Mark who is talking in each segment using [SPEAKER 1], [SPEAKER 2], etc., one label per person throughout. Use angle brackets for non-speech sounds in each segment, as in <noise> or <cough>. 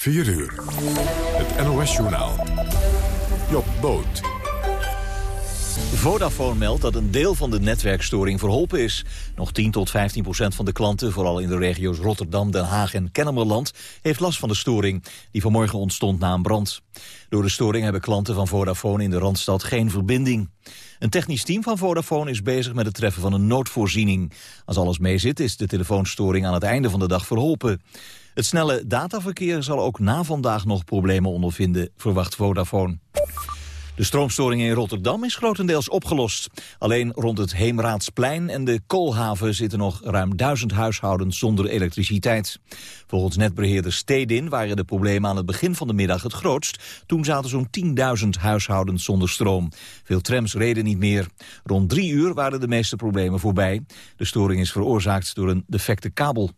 [SPEAKER 1] 4 uur. Het NOS-journaal. Job Boot.
[SPEAKER 2] Vodafone meldt dat een deel van de netwerkstoring verholpen is. Nog 10 tot 15 procent van de klanten, vooral in de regio's Rotterdam, Den Haag en Kennemerland, heeft last van de storing, die vanmorgen ontstond na een brand. Door de storing hebben klanten van Vodafone in de Randstad geen verbinding. Een technisch team van Vodafone is bezig met het treffen van een noodvoorziening. Als alles meezit is de telefoonstoring aan het einde van de dag verholpen. Het snelle dataverkeer zal ook na vandaag nog problemen ondervinden, verwacht Vodafone. De stroomstoring in Rotterdam is grotendeels opgelost. Alleen rond het Heemraadsplein en de Koolhaven zitten nog ruim duizend huishoudens zonder elektriciteit. Volgens netbeheerder Stedin waren de problemen aan het begin van de middag het grootst. Toen zaten zo'n 10.000 huishoudens zonder stroom. Veel trams reden niet meer. Rond drie uur waren de meeste problemen voorbij. De storing is veroorzaakt door een defecte kabel.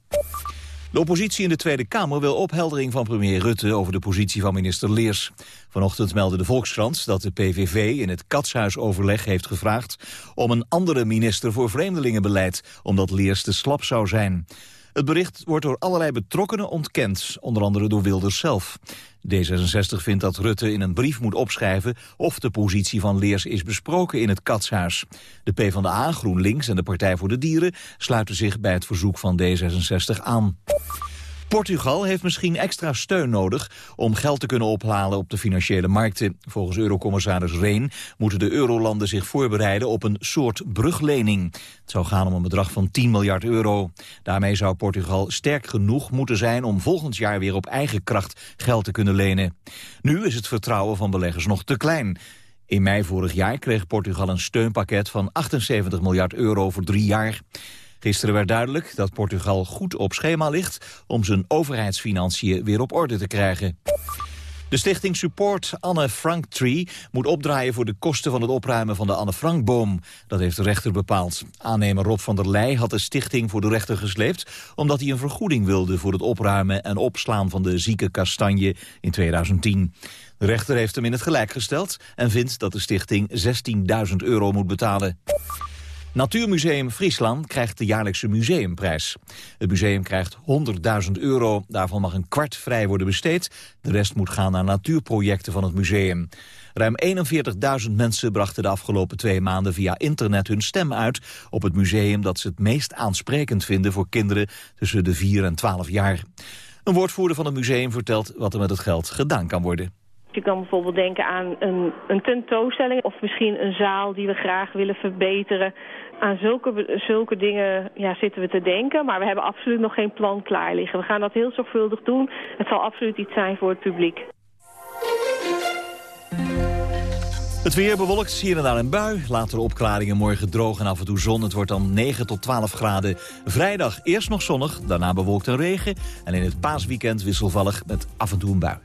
[SPEAKER 2] De oppositie in de Tweede Kamer wil opheldering van premier Rutte over de positie van minister Leers. Vanochtend meldde de Volkskrant dat de PVV in het Katshuisoverleg heeft gevraagd om een andere minister voor vreemdelingenbeleid, omdat Leers te slap zou zijn. Het bericht wordt door allerlei betrokkenen ontkend, onder andere door Wilders zelf. D66 vindt dat Rutte in een brief moet opschrijven of de positie van Leers is besproken in het Katshuis. De PvdA, GroenLinks en de Partij voor de Dieren sluiten zich bij het verzoek van D66 aan. Portugal heeft misschien extra steun nodig om geld te kunnen ophalen op de financiële markten. Volgens eurocommissaris Reen moeten de eurolanden zich voorbereiden op een soort bruglening. Het zou gaan om een bedrag van 10 miljard euro. Daarmee zou Portugal sterk genoeg moeten zijn om volgend jaar weer op eigen kracht geld te kunnen lenen. Nu is het vertrouwen van beleggers nog te klein. In mei vorig jaar kreeg Portugal een steunpakket van 78 miljard euro voor drie jaar. Gisteren werd duidelijk dat Portugal goed op schema ligt... om zijn overheidsfinanciën weer op orde te krijgen. De stichting Support Anne Frank Tree moet opdraaien voor de kosten van het opruimen van de Anne Frankboom. Dat heeft de rechter bepaald. Aannemer Rob van der Leij had de stichting voor de rechter gesleept omdat hij een vergoeding wilde voor het opruimen en opslaan van de zieke kastanje in 2010. De rechter heeft hem in het gelijk gesteld en vindt dat de stichting 16.000 euro moet betalen. Natuurmuseum Friesland krijgt de jaarlijkse museumprijs. Het museum krijgt 100.000 euro. Daarvan mag een kwart vrij worden besteed. De rest moet gaan naar natuurprojecten van het museum. Ruim 41.000 mensen brachten de afgelopen twee maanden via internet hun stem uit op het museum dat ze het meest aansprekend vinden voor kinderen tussen de 4 en 12 jaar. Een woordvoerder van het museum vertelt wat er met het geld gedaan kan worden.
[SPEAKER 3] Je kan bijvoorbeeld denken aan een, een tentoonstelling of misschien een zaal die we graag willen verbeteren. Aan zulke, zulke dingen ja, zitten we te denken, maar we hebben absoluut nog geen plan klaar liggen. We gaan dat heel zorgvuldig doen. Het zal absoluut iets zijn voor het publiek.
[SPEAKER 2] Het weer bewolkt, hier en daar een bui. Later opklaringen, morgen droog en af en toe zon. Het wordt dan 9 tot 12 graden. Vrijdag eerst nog zonnig, daarna bewolkt en regen. En in het paasweekend wisselvallig met af en toe een bui.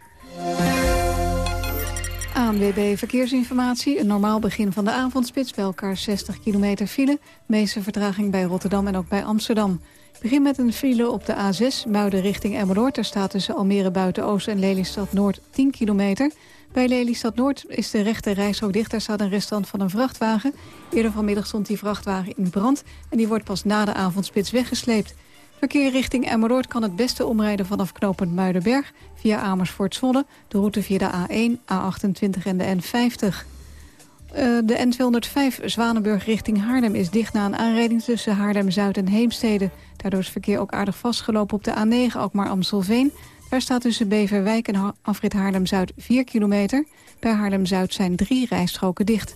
[SPEAKER 4] ANWB Verkeersinformatie. Een normaal begin van de avondspits bij elkaar 60 kilometer file. Meeste vertraging bij Rotterdam en ook bij Amsterdam. Begin met een file op de A6, Muiden richting Emmeloord. Er staat tussen Almere Buiten-Oost en Lelystad Noord 10 kilometer. Bij Lelystad Noord is de rechte reishok dicht. Daar staat een restant van een vrachtwagen. Eerder vanmiddag stond die vrachtwagen in brand... en die wordt pas na de avondspits weggesleept. Verkeer richting Emmeloord kan het beste omrijden vanaf knooppunt Muidenberg... via Amersfoort-Zwolle, de route via de A1, A28 en de N50. Uh, de N205 Zwanenburg richting Haarlem is dicht na een aanrijding tussen Haarlem-Zuid en Heemstede. Daardoor is verkeer ook aardig vastgelopen op de A9 Alkmaar-Amstelveen. Daar staat tussen Beverwijk en afrit Haarlem-Zuid 4 kilometer. Bij Haarlem-Zuid zijn drie rijstroken dicht.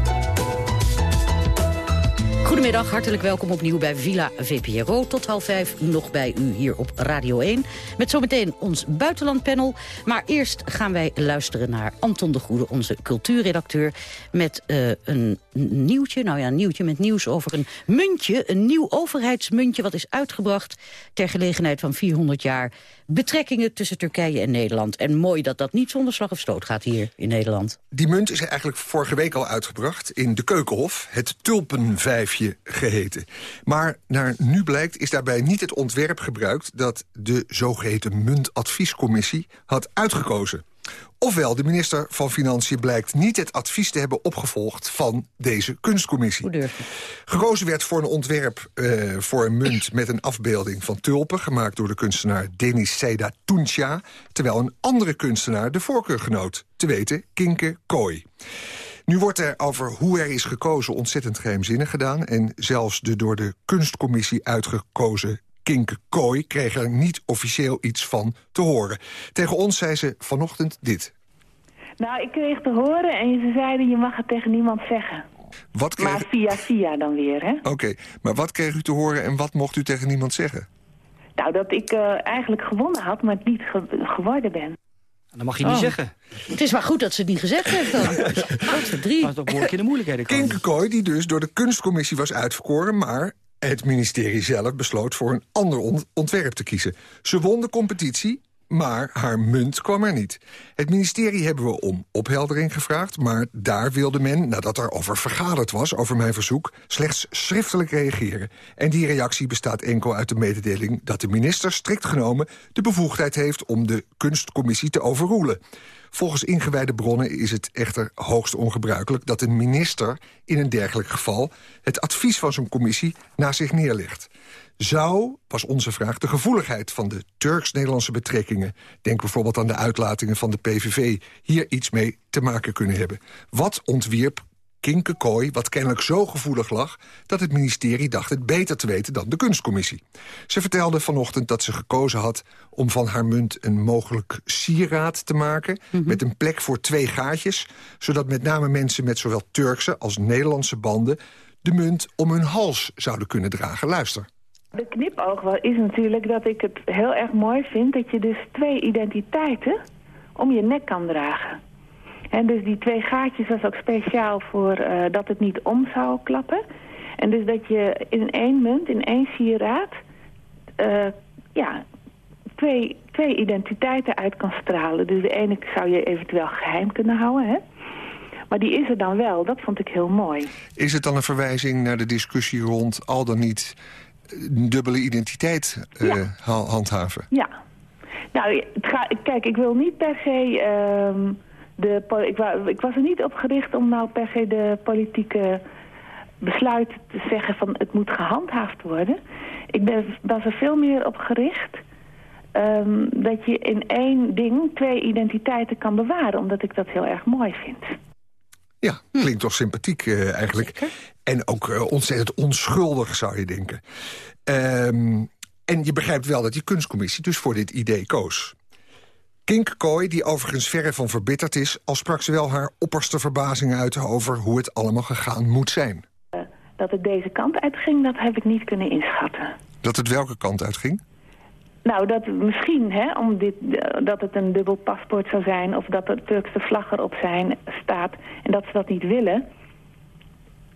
[SPEAKER 5] Goedemiddag, hartelijk welkom opnieuw bij Villa VPRO. Tot half vijf nog bij u hier op Radio 1. Met zometeen ons buitenlandpanel. Maar eerst gaan wij luisteren naar Anton de Goede, onze cultuurredacteur... met uh, een nieuwtje, nou ja, een nieuwtje met nieuws over een muntje. Een nieuw overheidsmuntje wat is uitgebracht ter gelegenheid van 400 jaar betrekkingen tussen Turkije en Nederland. En mooi dat dat niet zonder slag of stoot gaat hier in Nederland.
[SPEAKER 6] Die munt is eigenlijk vorige week al uitgebracht in de Keukenhof. Het tulpenvijfje geheten. Maar naar nu blijkt is daarbij niet het ontwerp gebruikt... dat de zogeheten muntadviescommissie had uitgekozen. Ofwel, de minister van Financiën blijkt niet het advies te hebben opgevolgd van deze kunstcommissie. Gekozen werd voor een ontwerp uh, voor een munt met een afbeelding van tulpen... gemaakt door de kunstenaar Denis Seda Tunca... terwijl een andere kunstenaar de voorkeur genoot, te weten Kinke Kooi. Nu wordt er over hoe er is gekozen ontzettend geheimzinnig gedaan... en zelfs de door de kunstcommissie uitgekozen Kinke Kooi kreeg er niet officieel iets van te horen. Tegen ons zei ze vanochtend dit.
[SPEAKER 7] Nou, ik kreeg te horen en ze zeiden je mag het tegen niemand zeggen.
[SPEAKER 6] Wat kreeg...
[SPEAKER 7] Maar via via dan weer, hè?
[SPEAKER 6] Oké, maar wat kreeg u te horen en wat mocht u tegen niemand zeggen?
[SPEAKER 7] Nou, dat ik uh, eigenlijk gewonnen had, maar het niet ge geworden ben.
[SPEAKER 8] Dat mag je niet oh. zeggen.
[SPEAKER 5] Het is maar goed dat ze het niet gezegd heeft dan. Wat verdriet.
[SPEAKER 8] Maar dan word je de moeilijkheden
[SPEAKER 6] komen. Kinke Kooi, die dus door de kunstcommissie was uitverkoren... maar het ministerie zelf besloot voor een ander ontwerp te kiezen. Ze won de competitie, maar haar munt kwam er niet. Het ministerie hebben we om opheldering gevraagd... maar daar wilde men, nadat er over vergaderd was... over mijn verzoek, slechts schriftelijk reageren. En die reactie bestaat enkel uit de mededeling... dat de minister strikt genomen de bevoegdheid heeft... om de kunstcommissie te overroelen. Volgens ingewijde bronnen is het echter hoogst ongebruikelijk... dat een minister in een dergelijk geval het advies van zo'n commissie naast zich neerlegt. Zou, was onze vraag, de gevoeligheid van de Turks-Nederlandse betrekkingen... denk bijvoorbeeld aan de uitlatingen van de PVV... hier iets mee te maken kunnen hebben? Wat ontwierp kinkerkooi wat kennelijk zo gevoelig lag... dat het ministerie dacht het beter te weten dan de kunstcommissie. Ze vertelde vanochtend dat ze gekozen had om van haar munt een mogelijk sieraad te maken... Mhm. met een plek voor twee gaatjes... zodat met name mensen met zowel Turkse als Nederlandse banden... de munt om hun hals zouden kunnen dragen. Luister.
[SPEAKER 7] De knipoog is natuurlijk dat ik het heel erg mooi vind... dat je dus twee identiteiten om je nek kan dragen. En dus die twee gaatjes was ook speciaal voor uh, dat het niet om zou klappen. En dus dat je in één munt, in één sieraad... Uh, ja, twee, twee identiteiten uit kan stralen. Dus de ene zou je eventueel geheim kunnen houden, hè? Maar die is er dan wel, dat vond ik heel mooi.
[SPEAKER 6] Is het dan een verwijzing naar de discussie rond al dan niet dubbele identiteit uh, ja. handhaven?
[SPEAKER 7] Ja. Nou, het ga, kijk, ik wil niet per se... Uh, de, ik, ik, was er niet op gericht om nou per se de politieke besluit te zeggen van het moet gehandhaafd worden. Ik ben, was er veel meer op gericht um, dat je in één ding twee identiteiten kan bewaren. Omdat ik dat heel erg mooi vind.
[SPEAKER 6] Ja, klinkt toch sympathiek uh, eigenlijk. En ook uh, ontzettend onschuldig zou je denken. Um, en je begrijpt wel dat die kunstcommissie dus voor dit idee koos. Kink Kooi, die overigens verre van verbitterd is... al sprak ze wel haar opperste verbazing uit over hoe het allemaal gegaan moet zijn.
[SPEAKER 7] Uh, dat het deze kant uitging, dat heb ik niet kunnen inschatten.
[SPEAKER 6] Dat het welke kant uitging?
[SPEAKER 7] Nou, dat misschien, hè, om dit, dat het een dubbel paspoort zou zijn... of dat de Turkse vlag erop zijn, staat en dat ze dat niet willen...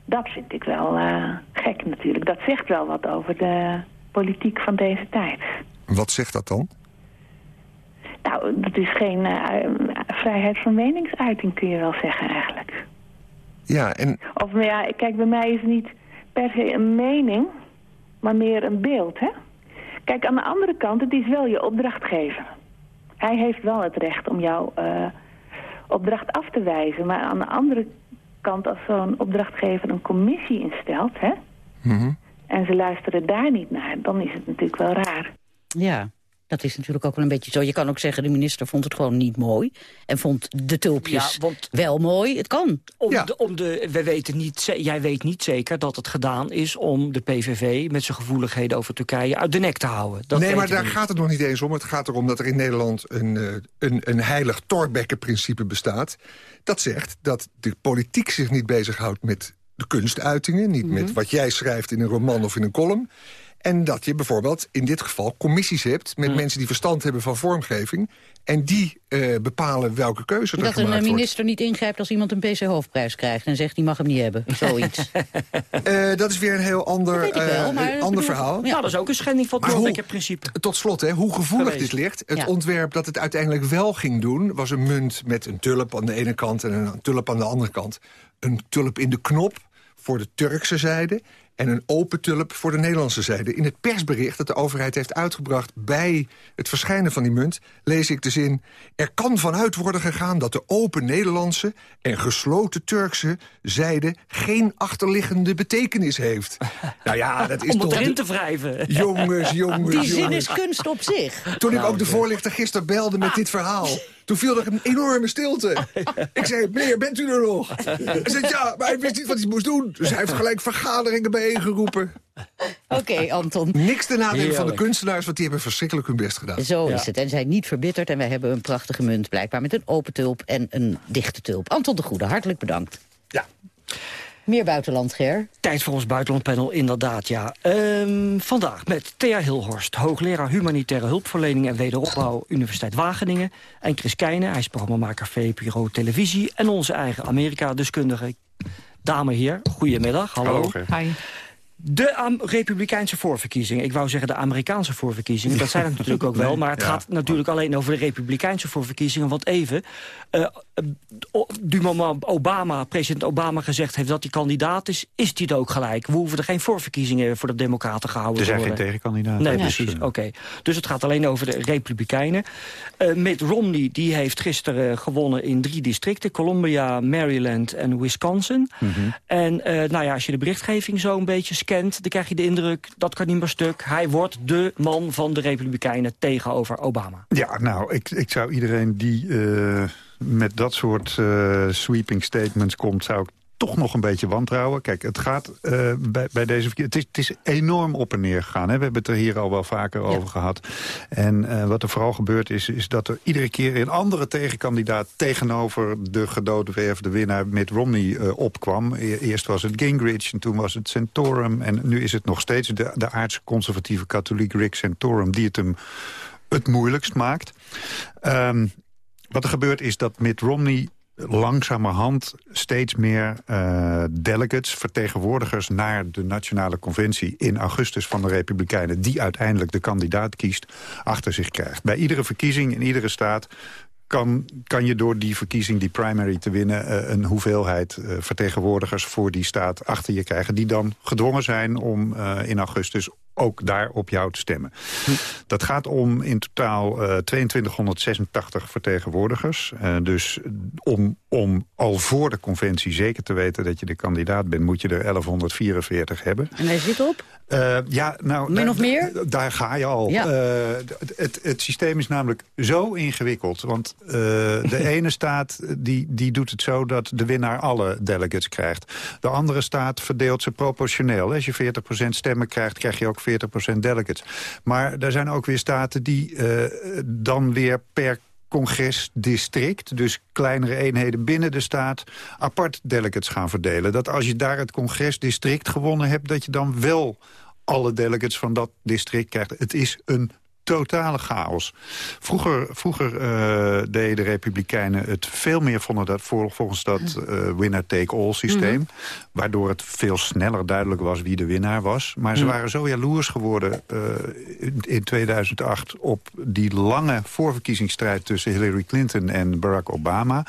[SPEAKER 7] dat vind ik wel uh, gek natuurlijk. Dat zegt wel wat over de politiek van deze tijd.
[SPEAKER 6] Wat zegt dat dan?
[SPEAKER 7] Nou, dat is geen uh, vrijheid van meningsuiting, kun je wel zeggen eigenlijk.
[SPEAKER 6] Ja, en...
[SPEAKER 7] Of ja, kijk, bij mij is het niet per se een mening, maar meer een beeld, hè? Kijk, aan de andere kant, het is wel je opdrachtgever. Hij heeft wel het recht om jouw uh, opdracht af te wijzen. Maar aan de andere kant, als zo'n opdrachtgever een commissie instelt... Hè, mm en ze luisteren daar niet naar, dan is het natuurlijk wel raar.
[SPEAKER 5] Ja, dat is natuurlijk ook wel een beetje zo. Je kan ook zeggen, de minister vond het gewoon niet mooi. En vond de tulpjes ja, wel mooi. Het kan.
[SPEAKER 8] Om de, om de, we weten niet, jij weet niet zeker dat het gedaan is om de PVV... met zijn gevoeligheden over Turkije uit de nek te houden. Dat
[SPEAKER 6] nee, maar daar gaat het nog niet eens om. Het gaat erom dat er in Nederland een, eh, een, een heilig Thorbecke-principe bestaat. Dat zegt dat de politiek zich niet bezighoudt met de kunstuitingen. Niet met mhm. wat jij schrijft in een roman of in een column. En dat je bijvoorbeeld in dit geval commissies hebt... met
[SPEAKER 5] Mm.
[SPEAKER 6] mensen die verstand hebben van vormgeving... en die eh, bepalen welke keuze er
[SPEAKER 5] Dat een
[SPEAKER 6] gemaakt
[SPEAKER 5] eh,
[SPEAKER 6] wordt.
[SPEAKER 5] minister niet ingrijpt als iemand een PC-hoofdprijs krijgt... en zegt, die mag hem niet hebben. <laughs> Zoiets.
[SPEAKER 6] Eh, dat is weer een heel ander,
[SPEAKER 5] wel,
[SPEAKER 6] eh, ander
[SPEAKER 5] bedoel-
[SPEAKER 6] verhaal.
[SPEAKER 5] Ja.
[SPEAKER 8] Ja, dat is ook een schending van het Thorbecke-principe.
[SPEAKER 6] Tot slot, hè, hoe gevoelig
[SPEAKER 8] Geweest.
[SPEAKER 6] dit ligt. Het
[SPEAKER 5] Ja.
[SPEAKER 6] ontwerp dat het uiteindelijk wel ging doen... was een munt met een tulp aan de ene kant en een tulp aan de andere kant. Een tulp in de knop voor de Turkse zijde... en een open tulp voor de Nederlandse zijde. In het persbericht dat de overheid heeft uitgebracht... bij het verschijnen van die munt, lees ik de zin... er kan vanuit worden gegaan dat de open Nederlandse... en gesloten Turkse zijde geen achterliggende betekenis heeft. <laughs> nou ja, dat is
[SPEAKER 8] Om het
[SPEAKER 6] toch...
[SPEAKER 8] erin te wrijven.
[SPEAKER 6] Jongens, jongens,
[SPEAKER 5] Die zin
[SPEAKER 6] jongens.
[SPEAKER 5] is kunst op zich.
[SPEAKER 6] Toen ik
[SPEAKER 8] Nou,
[SPEAKER 6] ook de voorlichter gisteren belde met dit verhaal... toen viel er een enorme stilte. <laughs> Ik zei, meneer, bent u er nog? Hij zei, ja, maar hij wist niet wat hij moest doen. Dus hij heeft gelijk vergaderingen bijeengeroepen.
[SPEAKER 5] Oké, Anton.
[SPEAKER 6] Niks te nadenken van de kunstenaars... want die hebben verschrikkelijk hun best gedaan.
[SPEAKER 5] Zo
[SPEAKER 8] Ja.
[SPEAKER 5] is het. En zijn niet verbitterd. En wij hebben een prachtige munt, blijkbaar met een open tulp en een dichte tulp. Anton de Goede, hartelijk bedankt.
[SPEAKER 6] Ja.
[SPEAKER 5] Meer buitenland, Ger.
[SPEAKER 8] Tijd voor ons buitenlandpanel, inderdaad, ja. Ehm, vandaag met Thea Hilhorst, hoogleraar Humanitaire Hulpverlening en Wederopbouw, Universiteit Wageningen. En Chris Keijnen, hij is programmamaker VPRO Televisie. En onze eigen Amerika-deskundige, dame heer, goedemiddag. Hallo. De Am- Republikeinse voorverkiezingen, ik wou zeggen de Amerikaanse voorverkiezingen... dat zijn het <laughs> natuurlijk ook wel, maar het
[SPEAKER 9] ja.
[SPEAKER 8] gaat natuurlijk alleen over de Republikeinse voorverkiezingen. Want even, o- du moment Obama, president Obama gezegd heeft dat hij kandidaat is... is hij het ook gelijk. We hoeven er geen voorverkiezingen voor de democraten gehouden
[SPEAKER 9] Er
[SPEAKER 8] te
[SPEAKER 9] zijn geen
[SPEAKER 8] worden.
[SPEAKER 9] tegenkandidaten.
[SPEAKER 8] Nee, precies. Oké. Dus het gaat alleen over de Republikeinen. Eh Mitt Romney die heeft gisteren gewonnen in drie districten. Columbia, Maryland en Wisconsin.
[SPEAKER 9] mhm.
[SPEAKER 8] En eh, nou ja, als je de berichtgeving zo een beetje scant... dan krijg je de indruk, dat kan niet meer stuk. Hij wordt de man van de Republikeinen tegenover Obama.
[SPEAKER 9] Ja, nou, ik, ik zou iedereen die eh, met dat soort eh, sweeping statements komt... zou ik toch nog een beetje wantrouwen. Kijk, het gaat eh, bij, bij deze. Het is, het is enorm op en neer gegaan. Hè? We hebben het er hier al wel vaker over gehad. En eh, wat er vooral gebeurd is... is dat er iedere keer een andere tegenkandidaat... tegenover de gedoodwerfde winnaar Mitt Romney eh, opkwam. E- Eerst was het Gingrich en toen was het Santorum... en nu is het nog steeds de, de aards-conservatieve katholiek Rick Santorum... die het hem het moeilijkst maakt. Ehm, wat er gebeurt is dat Mitt Romney langzamerhand steeds meer eh, delegates, vertegenwoordigers... naar de Nationale Conventie in augustus van de Republikeinen... die uiteindelijk de kandidaat kiest, achter zich krijgt. Bij iedere verkiezing in iedere staat kan, kan je door die verkiezing, die primary te winnen... eh, een hoeveelheid eh, vertegenwoordigers voor die staat achter je krijgen... die dan gedwongen zijn om in augustus ook daar op jou te stemmen. Dat gaat om in totaal eh 2286 vertegenwoordigers. Eh, dus om, om al voor de conventie zeker te weten dat je de kandidaat bent... moet je er 1144 hebben.
[SPEAKER 5] En hij zit op?
[SPEAKER 9] Eh, ja, nou,
[SPEAKER 5] Min
[SPEAKER 9] daar-
[SPEAKER 5] of meer?
[SPEAKER 9] Daar ga je al.
[SPEAKER 5] Ja.
[SPEAKER 9] Eh, het, het systeem is namelijk zo ingewikkeld. Want eh, de <laughs> ene staat die, die doet het zo dat de winnaar alle delegates krijgt. De andere staat verdeelt ze proportioneel. Als je 40% stemmen krijgt, krijg je ook 40% delegates. Maar er zijn ook weer staten die dan weer per congresdistrict, dus kleinere eenheden binnen de staat, apart delegates gaan verdelen. Dat als je daar het congresdistrict gewonnen hebt, dat je dan wel alle delegates van dat district krijgt. Het is een totale chaos. Vroeger, vroeger eh, deden de Republikeinen het veel meer vonden dat, vol- volgens dat eh, winner-take-all systeem. Waardoor het veel sneller duidelijk was wie de winnaar was. Maar ze waren zo jaloers geworden eh, in, in 2008 op die lange voorverkiezingsstrijd tussen Hillary Clinton en Barack Obama.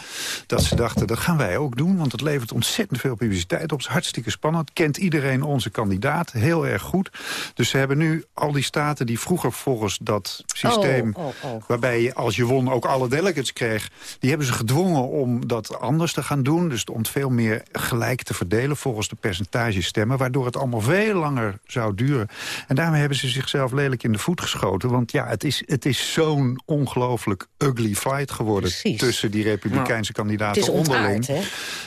[SPEAKER 9] Dat ze dachten, dat gaan wij ook doen. Want het levert ontzettend veel publiciteit op. Het is hartstikke spannend. Kent iedereen onze kandidaat heel erg goed. Dus ze hebben nu al die staten die vroeger volgens dat systeem...
[SPEAKER 5] Oh, oh, oh.
[SPEAKER 9] waarbij je als je won ook alle delegates kreeg... die hebben ze gedwongen om dat anders te gaan doen. Dus om het veel meer gelijk te verdelen volgens de percentages stemmen... waardoor het allemaal veel langer zou duren. En daarmee hebben ze zichzelf lelijk in de voet geschoten. Want ja, het is, het is zo'n ongelooflijk ugly fight geworden...
[SPEAKER 5] Precies.
[SPEAKER 9] tussen die republikeinse kandidaten onderling
[SPEAKER 5] ontaard,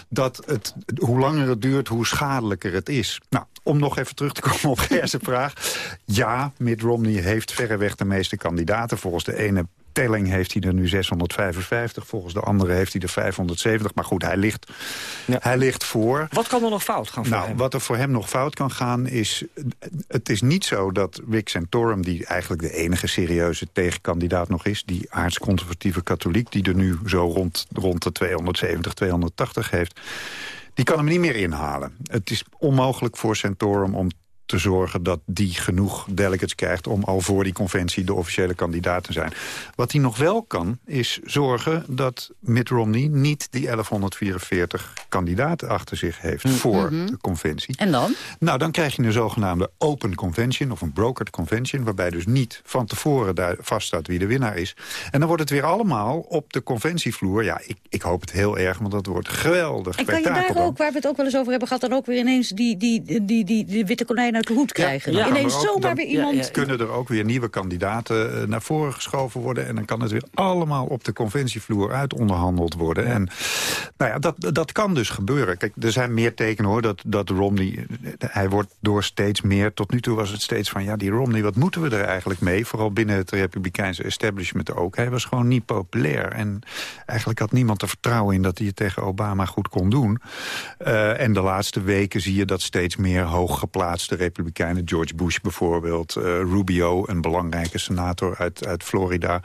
[SPEAKER 9] dat het, hoe langer het duurt, hoe schadelijker het is. Nou, om nog even terug te komen op Gerse vraag. Ja, Mitt Romney heeft verreweg de meeste kandidaten. Volgens de ene telling heeft hij er nu 655. Volgens de andere heeft hij er 570. Maar goed, hij ligt, hij ligt voor.
[SPEAKER 8] Wat kan er nog fout gaan voor
[SPEAKER 9] nou,
[SPEAKER 8] hem?
[SPEAKER 9] Wat er voor hem nog fout kan gaan is... Het is niet zo dat Rick Santorum, die eigenlijk de enige serieuze tegenkandidaat nog is... die aardsconservatieve katholiek, die er nu zo rond, rond de 270, 280 heeft... die kan hem niet meer inhalen. Het is onmogelijk voor Santorum om te zorgen dat die genoeg delegates krijgt... om al voor die conventie de officiële kandidaat te zijn. Wat hij nog wel kan, is zorgen dat Mitt Romney... niet die 1144 kandidaten achter zich heeft
[SPEAKER 5] Mm,
[SPEAKER 9] voor
[SPEAKER 5] mhm.
[SPEAKER 9] de conventie.
[SPEAKER 5] En dan?
[SPEAKER 9] Nou, dan krijg je een zogenaamde open convention... of een brokered convention, waarbij dus niet van tevoren daar vaststaat wie de winnaar is. En dan wordt het weer allemaal op de conventievloer. Ja, ik, ik hoop het heel erg, want dat wordt geweldig
[SPEAKER 5] En kan je daar ook, waar we het ook wel eens over hebben gehad... dan ook weer ineens die, die, die, die, die witte konijn uit de hoed krijgen?
[SPEAKER 9] Ja,
[SPEAKER 5] Dan ineens
[SPEAKER 9] maar ook
[SPEAKER 5] zomaar
[SPEAKER 9] dan
[SPEAKER 5] weer iemand...
[SPEAKER 9] kunnen er ook weer nieuwe kandidaten eh, naar voren geschoven worden. En dan kan het weer allemaal op de conventievloer uitonderhandeld worden. En nou ja, dat, dat kan dus gebeuren. Kijk, er zijn meer tekenen hoor, dat, dat Romney... eh, Hij wordt door steeds meer... Tot nu toe was het steeds van, ja, die Romney, wat moeten we er eigenlijk mee? Vooral binnen het republikeinse establishment ook. Hij was gewoon niet populair. En eigenlijk had niemand er vertrouwen in dat hij het tegen Obama goed kon doen. Eh, en de laatste weken zie je dat steeds meer hooggeplaatste republikeinen... George Bush bijvoorbeeld, eh, Rubio, een belangrijke senator uit, uit Florida...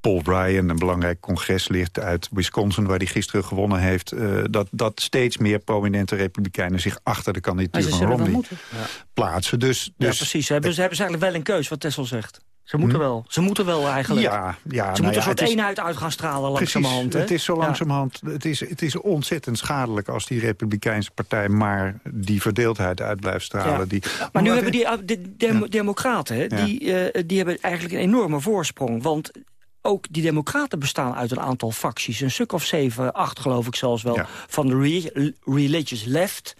[SPEAKER 9] Paul Ryan, een belangrijk congreslid uit Wisconsin... waar hij gisteren gewonnen heeft... eh, dat, dat steeds meer prominente republikeinen zich achter de kandidatuur van Romney plaatsen. Dus,
[SPEAKER 8] Ja,
[SPEAKER 9] dus
[SPEAKER 8] precies. Ze hebben, ze hebben ze eigenlijk wel een keus, wat Tessel zegt. Ze moeten wel. Ze moeten wel eigenlijk.
[SPEAKER 9] Hm? Ja, ja,
[SPEAKER 8] Ze
[SPEAKER 9] nou
[SPEAKER 8] moeten
[SPEAKER 9] ja,
[SPEAKER 8] een soort
[SPEAKER 9] het is-
[SPEAKER 8] eenheid uit gaan stralen
[SPEAKER 9] Precies,
[SPEAKER 8] langzamerhand. hè?
[SPEAKER 9] het is zo
[SPEAKER 8] Ja.
[SPEAKER 9] langzamerhand, het, is, het is ontzettend schadelijk als die Republikeinse partij maar die verdeeldheid uit blijft stralen.
[SPEAKER 8] Ja.
[SPEAKER 9] Die,
[SPEAKER 8] Maar nu hebben die, uh, de, dem- democraten, die, eh, die hebben eigenlijk een enorme voorsprong. Want ook die democraten bestaan uit een aantal facties. Een stuk of zeven, acht geloof ik zelfs wel. Van de re- religious left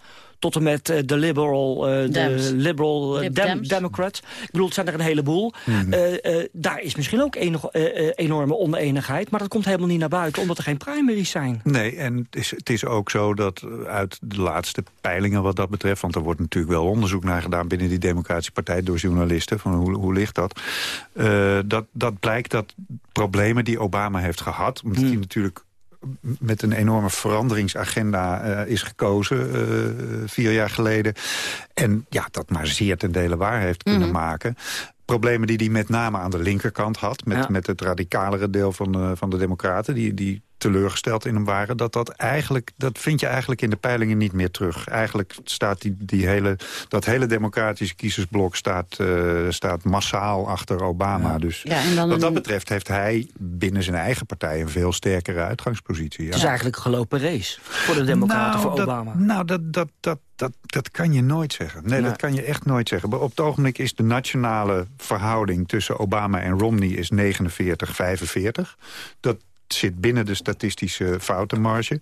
[SPEAKER 8] tot en met eh, de liberal, eh, de liberal eh,
[SPEAKER 5] Lib
[SPEAKER 8] dem-
[SPEAKER 5] Dems.
[SPEAKER 8] democrats. Ik bedoel, het zijn er een heleboel.
[SPEAKER 9] Mhm.
[SPEAKER 8] Eh, eh, daar is misschien ook enig, eh, eh, enorme oneenigheid. Maar dat komt helemaal niet naar buiten, omdat er geen primaries zijn.
[SPEAKER 9] Nee, en het is, het is ook zo dat eh, uit de laatste peilingen wat dat betreft... want er wordt natuurlijk wel onderzoek naar gedaan binnen die Democratische Partij... door journalisten, van hoe, hoe ligt dat? Eh, dat? Dat blijkt dat problemen die Obama heeft gehad... omdat
[SPEAKER 8] Hmm.
[SPEAKER 9] hij natuurlijk met een enorme veranderingsagenda eh, is gekozen... eh, vier jaar geleden. En ja, dat maar zeer ten dele waar heeft kunnen
[SPEAKER 8] Mhm.
[SPEAKER 9] maken problemen die hij met name aan de linkerkant had... met,
[SPEAKER 8] Ja.
[SPEAKER 9] met het radicalere deel van de, van de democraten... die, die teleurgesteld in hem waren... dat dat eigenlijk, dat vind je eigenlijk in de peilingen niet meer terug. Eigenlijk staat die, die hele, dat hele democratische kiezersblok... staat, eh, staat massaal achter Obama. Dus
[SPEAKER 5] Ja, en dan
[SPEAKER 9] wat dat
[SPEAKER 5] een-
[SPEAKER 9] betreft heeft hij binnen zijn eigen partij... een veel sterkere uitgangspositie. Ja.
[SPEAKER 8] Het is eigenlijk een gelopen race voor de democraten, voor
[SPEAKER 9] dat,
[SPEAKER 8] Obama.
[SPEAKER 9] Nou, dat, dat, dat, dat, dat kan je nooit zeggen. Nee,
[SPEAKER 8] Nee.
[SPEAKER 9] dat kan je echt nooit zeggen. Maar op het ogenblik is de nationale verhouding... tussen Obama en Romney is 49-45. Dat zit binnen de statistische foutenmarge.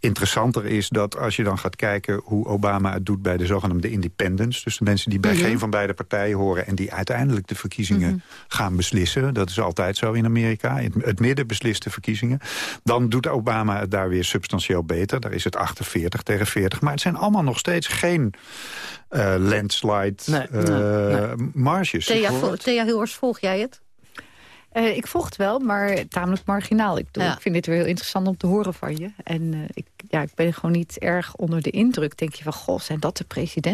[SPEAKER 9] Interessanter is dat als je dan gaat kijken hoe Obama het doet bij de zogenaamde independents... dus de mensen die bij
[SPEAKER 5] Mhm.
[SPEAKER 9] geen van beide partijen horen... en die uiteindelijk de verkiezingen gaan beslissen. Dat is altijd zo in Amerika. Het, het midden beslist de verkiezingen. Dan doet Obama het daar weer substantieel beter. Daar is het 48 tegen 40. Maar het zijn allemaal nog steeds geen eh, landslide
[SPEAKER 8] Nee,
[SPEAKER 9] eh, marges.
[SPEAKER 5] Thea, Thea volg jij het?
[SPEAKER 10] Eh, ik volg het wel, maar tamelijk marginaal. Ik,
[SPEAKER 5] Ja.
[SPEAKER 10] ik vind dit weer heel interessant om te horen van je. En eh, ik, ja, ik ben gewoon niet erg onder de indruk. Denk je van, goh, zijn dat de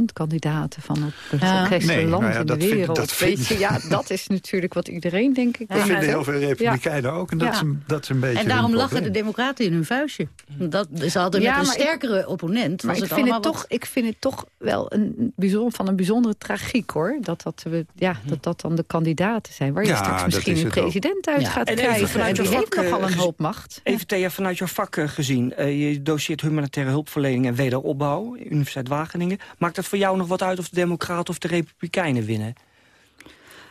[SPEAKER 10] presidentkandidaten van het
[SPEAKER 9] Nee,
[SPEAKER 10] land
[SPEAKER 9] nou ja,
[SPEAKER 10] in
[SPEAKER 9] dat
[SPEAKER 10] de
[SPEAKER 9] vind-
[SPEAKER 10] wereld?
[SPEAKER 9] dat vind-
[SPEAKER 10] Weet je, ja, dat is natuurlijk wat iedereen, denk ik.
[SPEAKER 9] Dat
[SPEAKER 10] denkt,
[SPEAKER 9] vinden
[SPEAKER 10] hè?
[SPEAKER 9] heel veel republikeinen ook. En dat,
[SPEAKER 10] Ja.
[SPEAKER 9] is een, dat is een beetje
[SPEAKER 5] En daarom lachen de democraten in hun vuistje. Dat, ze hadden
[SPEAKER 10] Ja,
[SPEAKER 5] met een
[SPEAKER 10] ik-
[SPEAKER 5] sterkere opponent.
[SPEAKER 10] Maar
[SPEAKER 5] was
[SPEAKER 10] ik
[SPEAKER 5] het
[SPEAKER 10] vind, het
[SPEAKER 5] wat-
[SPEAKER 10] toch, ik vind het toch wel een bijzonder, van een bijzondere tragiek, hoor. Dat dat, we, ja, dat dat dan de kandidaten zijn. Waar je
[SPEAKER 9] Ja,
[SPEAKER 10] straks
[SPEAKER 9] dat
[SPEAKER 10] misschien
[SPEAKER 9] is
[SPEAKER 10] een
[SPEAKER 9] ook.
[SPEAKER 10] president uit
[SPEAKER 5] Ja.
[SPEAKER 10] gaat
[SPEAKER 8] En
[SPEAKER 10] krijgen.
[SPEAKER 8] vanuit
[SPEAKER 10] En die
[SPEAKER 8] je
[SPEAKER 10] heeft
[SPEAKER 8] vak,
[SPEAKER 10] nogal een
[SPEAKER 8] eh,
[SPEAKER 10] hoop macht. Ja.
[SPEAKER 8] Even Thea, vanuit jouw vak eh, gezien. eh, je doseert humanitaire hulpverlening en wederopbouw. Universiteit Wageningen. Maakt dat voor jou nog wat uit of de Democraten of de Republikeinen winnen?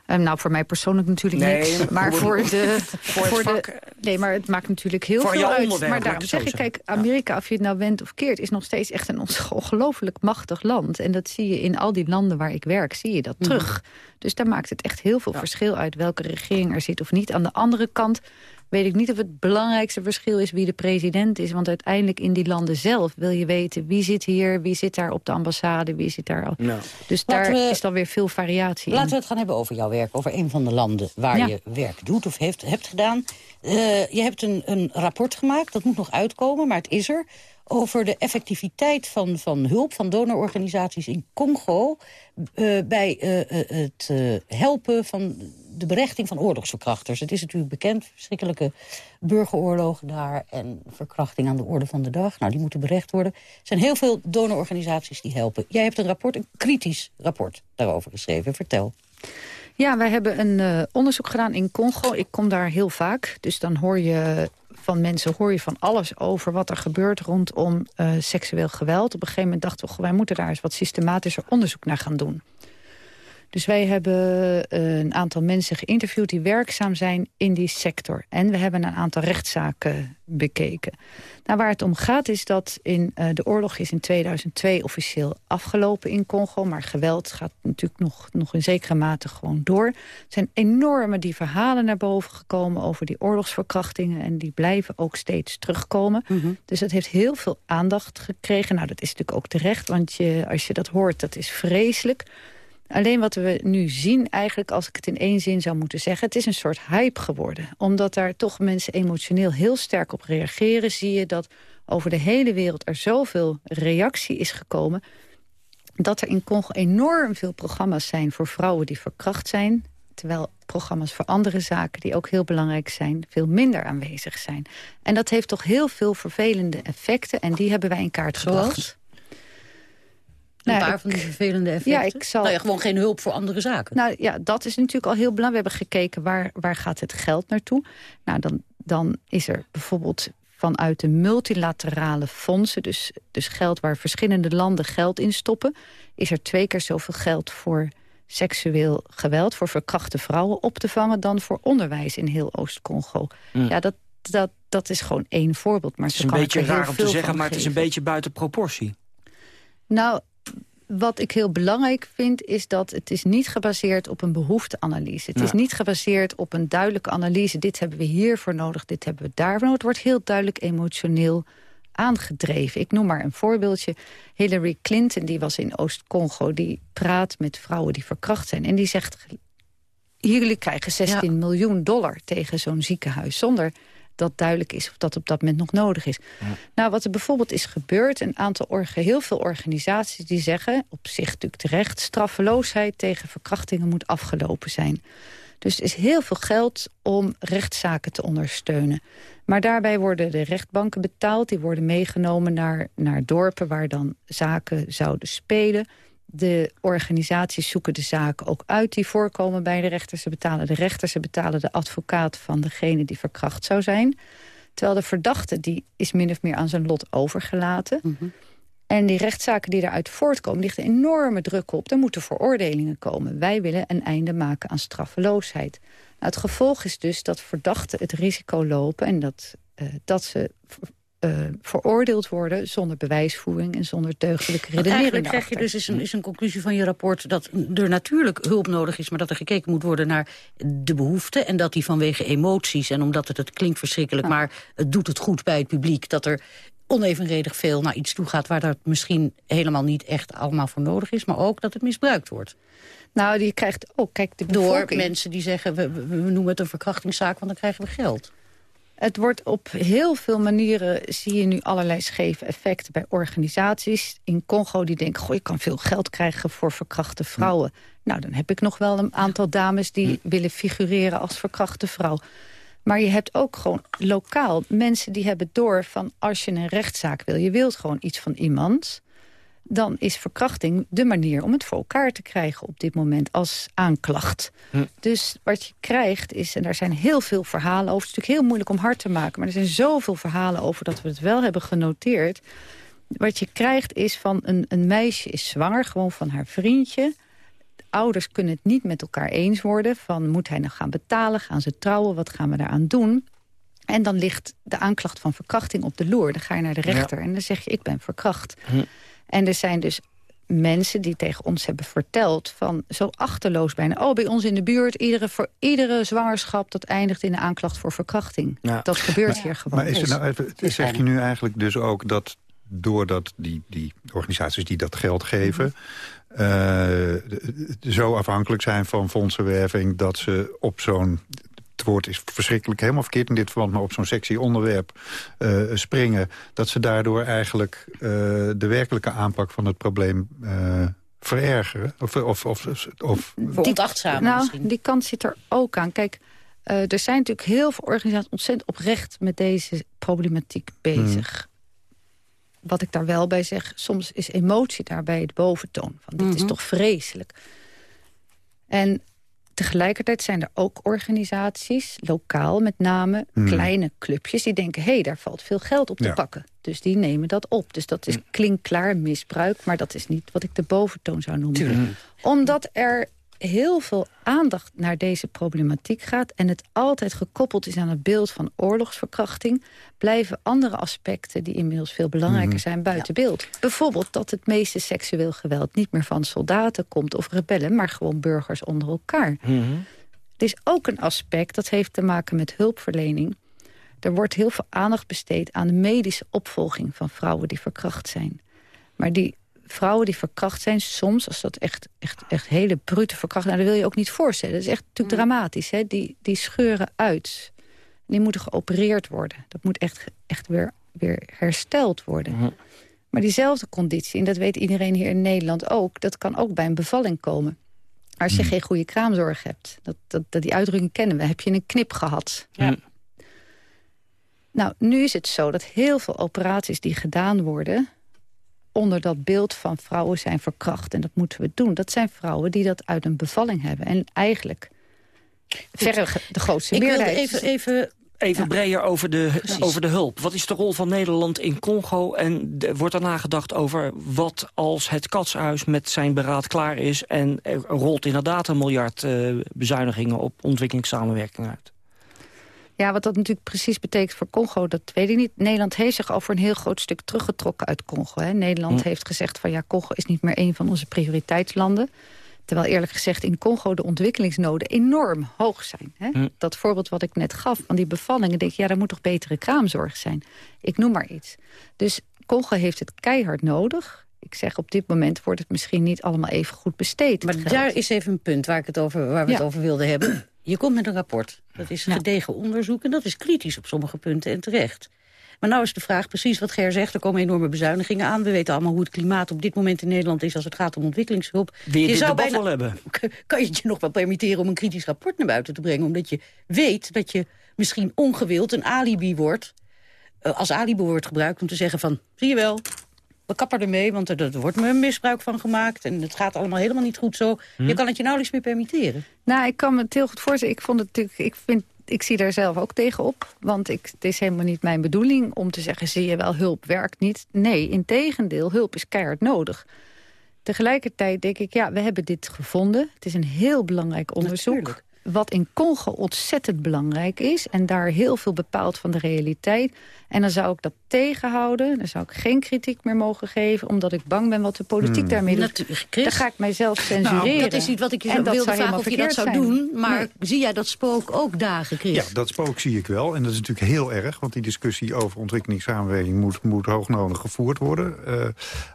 [SPEAKER 10] Eh, nou, voor mij persoonlijk natuurlijk
[SPEAKER 8] Nee,
[SPEAKER 10] niks. Maar
[SPEAKER 8] voor-
[SPEAKER 10] de... <laughs>
[SPEAKER 8] Voor het
[SPEAKER 10] voor
[SPEAKER 8] vak,
[SPEAKER 10] de nee, maar het maakt natuurlijk heel veel uit. Maar daarom zeg ik, kijk. Amerika, of je het nou went of keert... is nog steeds echt een <laughs> ongelooflijk machtig land. En dat zie je in al die landen waar ik werk, zie je dat terug. Dus daar maakt het echt heel veel verschil uit... welke regering er zit of niet. Aan de andere kant weet ik niet of het belangrijkste verschil is wie de president is. Want uiteindelijk in die landen zelf wil je weten wie zit hier, wie zit daar op de ambassade, wie zit daar. Al.
[SPEAKER 8] Nou.
[SPEAKER 10] Dus daar is dan weer veel variatie
[SPEAKER 5] Laten
[SPEAKER 10] in.
[SPEAKER 5] we het gaan hebben over jouw werk. Over een van de landen waar
[SPEAKER 10] Ja.
[SPEAKER 5] je werk doet of heeft, hebt gedaan. Eh, je hebt een, een rapport gemaakt, dat moet nog uitkomen, maar het is er. Over de effectiviteit van, van hulp van donororganisaties in Congo... eh, bij eh, eh, het eh, helpen van de berechting van oorlogsverkrachters. Het is natuurlijk bekend, verschrikkelijke burgeroorlogen daar... en verkrachting aan de orde van de dag. Nou, die moeten berecht worden. Er zijn heel veel donororganisaties die helpen. Jij hebt een rapport, een kritisch rapport daarover geschreven. Vertel.
[SPEAKER 10] Ja, wij hebben een eh, onderzoek gedaan in Congo. Ik kom daar heel vaak, dus dan hoor je van mensen hoor je van alles over wat er gebeurt rondom eh, seksueel geweld. Op een gegeven moment dachten we, wij moeten daar eens wat systematischer onderzoek naar gaan doen. Dus wij hebben eh, een aantal mensen geïnterviewd die werkzaam zijn in die sector. En we hebben een aantal rechtszaken bekeken. Nou, waar het om gaat is dat in, eh, de oorlog is in 2002 officieel afgelopen in Congo. Maar geweld gaat natuurlijk nog, nog in zekere mate gewoon door. Er zijn enorme die verhalen naar boven gekomen over die oorlogsverkrachtingen. En die blijven ook steeds terugkomen. Dus dat heeft heel veel aandacht gekregen. Nou, dat is natuurlijk ook terecht, want je, als je dat hoort, dat is vreselijk. Alleen wat we nu zien, eigenlijk, als ik het in één zin zou moeten zeggen... het is een soort hype geworden. Omdat daar toch mensen emotioneel heel sterk op reageren... zie je dat over de hele wereld er zoveel reactie is gekomen... dat er in Congo enorm veel programma's zijn voor vrouwen die verkracht zijn... terwijl programma's voor andere zaken die ook heel belangrijk zijn... veel minder aanwezig zijn. En dat heeft toch heel veel vervelende effecten... en die hebben wij in kaart
[SPEAKER 5] Zoals?
[SPEAKER 10] gebracht.
[SPEAKER 5] Een
[SPEAKER 10] Nou,
[SPEAKER 5] paar
[SPEAKER 10] ik-
[SPEAKER 5] van die vervelende effecten.
[SPEAKER 10] Ja, ik zal-
[SPEAKER 5] Nou ja, gewoon geen hulp voor andere zaken.
[SPEAKER 10] Nou ja, dat is natuurlijk al heel belangrijk. We hebben gekeken waar, waar gaat het geld naartoe. Nou, dan, dan is er bijvoorbeeld vanuit de multilaterale fondsen... Dus, dus geld waar verschillende landen geld in stoppen... is er twee keer zoveel geld voor seksueel geweld... voor verkrachte vrouwen op te vangen... dan voor onderwijs in heel Oost-Congo. Ja, dat, dat, dat is gewoon één voorbeeld. Maar
[SPEAKER 8] Het is een beetje raar om te zeggen, maar het is een beetje buiten proportie.
[SPEAKER 10] Nou, wat ik heel belangrijk vind, is dat het is niet gebaseerd op een behoefteanalyse. Het is niet gebaseerd op een duidelijke analyse. Dit hebben we hiervoor nodig, dit hebben we daarvoor nodig. Het wordt heel duidelijk emotioneel aangedreven. Ik noem maar een voorbeeldje. Hillary Clinton, die was in Oost-Congo... die praat met vrouwen die verkracht zijn. En die zegt, jullie krijgen 16 miljoen dollar tegen zo'n ziekenhuis... zonder dat duidelijk is of dat op dat moment nog nodig is. Nou, wat er bijvoorbeeld is gebeurd... een aantal heel veel organisaties die zeggen... op zich natuurlijk terecht... straffeloosheid tegen verkrachtingen moet afgelopen zijn. Dus er is heel veel geld om rechtszaken te ondersteunen. Maar daarbij worden de rechtbanken betaald. Die worden meegenomen naar, naar dorpen waar dan zaken zouden spelen. De organisaties zoeken de zaken ook uit die voorkomen bij de rechter. Ze betalen de rechter, ze betalen de advocaat van degene die verkracht zou zijn. Terwijl de verdachte die is min of meer aan zijn lot overgelaten. En die rechtszaken die daaruit voortkomen, ligt een enorme druk op. Er moeten veroordelingen komen. Wij willen een einde maken aan straffeloosheid. Nou, het gevolg is dus dat verdachten het risico lopen... en dat, eh, dat ze eh, veroordeeld worden zonder bewijsvoering... en zonder deugdelijke redenering
[SPEAKER 5] eigenlijk krijg je dus is een, is een conclusie van je rapport... dat er natuurlijk hulp nodig is, maar dat er gekeken moet worden naar de behoefte... en dat die vanwege emoties en omdat het, het klinkt verschrikkelijk... maar het doet het goed bij het publiek, dat er onevenredig veel naar iets toe gaat... waar dat misschien helemaal niet echt allemaal voor nodig is... maar ook dat het misbruikt wordt.
[SPEAKER 10] Nou, die krijgt ook, kijk, de
[SPEAKER 5] Door mensen die zeggen, we, we, we noemen het een verkrachtingszaak... want dan krijgen we geld.
[SPEAKER 10] Het wordt op heel veel manieren, zie je nu allerlei scheve effecten bij organisaties. In Congo die denken, goh, je kan veel geld krijgen voor verkrachte vrouwen. Nou, dan heb ik nog wel een aantal dames die willen figureren als verkrachte vrouw. Maar je hebt ook gewoon lokaal mensen die hebben door van... als je een rechtszaak wil, je wilt gewoon iets van iemand... dan is verkrachting de manier om het voor elkaar te krijgen op dit moment als aanklacht. Dus wat je krijgt is, en daar zijn heel veel verhalen over... het is natuurlijk heel moeilijk om hard te maken... maar er zijn zoveel verhalen over dat we het wel hebben genoteerd. Wat je krijgt is van een, een meisje is zwanger, gewoon van haar vriendje ouders kunnen het niet met elkaar eens worden... van moet hij nou gaan betalen, gaan ze trouwen, wat gaan we daaraan doen... En dan ligt de aanklacht van verkrachting op de loer. Dan ga je naar de rechter en dan zeg je, ik ben verkracht. En er zijn dus mensen die tegen ons hebben verteld... van zo achterloos bijna. Oh, bij ons in de buurt, iedere, voor iedere zwangerschap... dat eindigt in een aanklacht voor verkrachting.
[SPEAKER 9] Ja.
[SPEAKER 10] Dat gebeurt hier gewoon.
[SPEAKER 9] Maar is er nou even, zeg je nu eigenlijk dus ook dat doordat die, die organisaties die dat geld geven... eh, zo afhankelijk zijn van fondsenwerving... dat ze op zo'n woord is verschrikkelijk helemaal verkeerd in dit verband... maar op zo'n sexy onderwerp eh, springen... dat ze daardoor eigenlijk eh, de werkelijke aanpak van het probleem eh, verergeren? Of, of, of, of,
[SPEAKER 5] Veronachtzamen
[SPEAKER 10] nou,
[SPEAKER 5] misschien.
[SPEAKER 10] die kant zit er ook aan. Kijk, eh, er zijn natuurlijk heel veel organisaties ontzettend oprecht met deze problematiek bezig. Wat ik daar wel bij zeg, soms is emotie daarbij de boventoon. Van dit is
[SPEAKER 5] Mhm.
[SPEAKER 10] toch vreselijk. En tegelijkertijd zijn er ook organisaties, lokaal met name,
[SPEAKER 9] Mhm.
[SPEAKER 10] kleine clubjes... die denken, hé, hey, daar valt veel geld op te
[SPEAKER 9] Ja.
[SPEAKER 10] pakken. Dus die nemen dat op. Dus dat is klinkklaar misbruik, maar dat is niet wat ik de boventoon zou noemen. Omdat er heel veel aandacht naar deze problematiek gaat... en het altijd gekoppeld is aan het beeld van oorlogsverkrachting... blijven andere aspecten die inmiddels veel belangrijker zijn buiten beeld. Bijvoorbeeld dat het meeste seksueel geweld niet meer van soldaten komt... of rebellen, maar gewoon burgers onder elkaar. Het is ook een aspect dat heeft te maken met hulpverlening. Er wordt heel veel aandacht besteed aan de medische opvolging van vrouwen die verkracht zijn. Maar die vrouwen die verkracht zijn, soms, als dat echt, echt, echt hele brute verkracht... Nou, dat wil je ook niet voorstellen. Dat is echt natuurlijk dramatisch. Hè? Die, die scheuren uit. Die moeten geopereerd worden. Dat moet echt, echt weer, weer hersteld worden. Maar diezelfde conditie, en dat weet iedereen hier in Nederland ook... dat kan ook bij een bevalling komen. Als je geen goede kraamzorg hebt, dat, dat, dat die uitdrukking kennen we... heb je een knip gehad.
[SPEAKER 5] Ja.
[SPEAKER 10] Nou, nu is het zo dat heel veel operaties die gedaan worden... onder dat beeld van vrouwen zijn verkracht en dat moeten we doen... dat zijn vrouwen die dat uit een bevalling hebben. En eigenlijk verre de grootste
[SPEAKER 5] Ik wilde
[SPEAKER 10] meerderheid...
[SPEAKER 5] even, even
[SPEAKER 8] Even breder over de,
[SPEAKER 5] Precies.
[SPEAKER 8] over de hulp. Wat is de rol van Nederland in Congo? En de- wordt er nagedacht over wat als het katshuis met zijn beraad klaar is... en er rolt inderdaad een miljard eh, bezuinigingen op ontwikkelingssamenwerking uit?
[SPEAKER 10] Ja, wat dat natuurlijk precies betekent voor Congo, dat weet ik niet. Nederland heeft zich over een heel groot stuk teruggetrokken uit Congo. Hè. Nederland
[SPEAKER 8] Hm.
[SPEAKER 10] heeft gezegd van ja, Congo is niet meer een van onze prioriteitslanden. Terwijl eerlijk gezegd in Congo de ontwikkelingsnoden enorm hoog zijn. Hè.
[SPEAKER 8] Hm.
[SPEAKER 10] Dat voorbeeld wat ik net gaf van die bevallingen, denk ik, ja, daar moet toch betere kraamzorg zijn. Ik noem maar iets. Dus Congo heeft het keihard nodig. Ik zeg, op dit moment wordt het misschien niet allemaal even goed besteed.
[SPEAKER 5] Maar daar is even een punt waar, ik het over, waar we
[SPEAKER 10] Ja.
[SPEAKER 5] het over wilden hebben. Je komt met een rapport. Dat is
[SPEAKER 10] Ja.
[SPEAKER 5] gedegen onderzoek en dat is kritisch op sommige punten en terecht. Maar nou is de vraag precies wat Ger zegt. Er komen enorme bezuinigingen aan. We weten allemaal hoe het klimaat op dit moment in Nederland is... als het gaat om ontwikkelingshulp.
[SPEAKER 8] Wil je, dit
[SPEAKER 5] zou bijna-
[SPEAKER 8] wel hebben? <laughs>
[SPEAKER 5] kan je het je nog wel permitteren om een kritisch rapport naar buiten te brengen. Omdat je weet dat je misschien ongewild een alibi wordt... eh, als alibi wordt gebruikt om te zeggen van... zie je wel, we kappen ermee, want er, er wordt me een misbruik van gemaakt... en het gaat allemaal helemaal niet goed zo. Je kan het je nauwelijks meer permitteren.
[SPEAKER 10] Nou, ik kan me het heel goed voorstellen. Ik, vond het natuurlijk, ik, vind, ik zie daar zelf ook tegenop. Want ik, het is helemaal niet mijn bedoeling om te zeggen... zie je wel, hulp werkt niet. Nee, in tegendeel, hulp is keihard nodig. Tegelijkertijd denk ik, ja, we hebben dit gevonden. Het is een heel belangrijk onderzoek.
[SPEAKER 5] Natuurlijk.
[SPEAKER 10] Wat in Congo ontzettend belangrijk is. En daar heel veel bepaalt van de realiteit. En dan zou ik dat tegenhouden. Dan zou ik geen kritiek meer mogen geven. Omdat ik bang ben wat de politiek daarmee doet.
[SPEAKER 5] Natuurlijk, Chris.
[SPEAKER 10] Dan ga ik mijzelf censureren.
[SPEAKER 5] dat is niet wat ik je
[SPEAKER 10] En
[SPEAKER 5] zo
[SPEAKER 10] dat
[SPEAKER 5] wilde
[SPEAKER 10] zou
[SPEAKER 5] vragen of je dat zou doen. Maar
[SPEAKER 10] Nee.
[SPEAKER 5] zie jij dat spook ook dagen, Chris?
[SPEAKER 9] Ja, dat spook zie ik wel. En dat is natuurlijk heel erg, want die discussie over ontwikkelingssamenwerking moet, moet hoognodig gevoerd worden. Eh,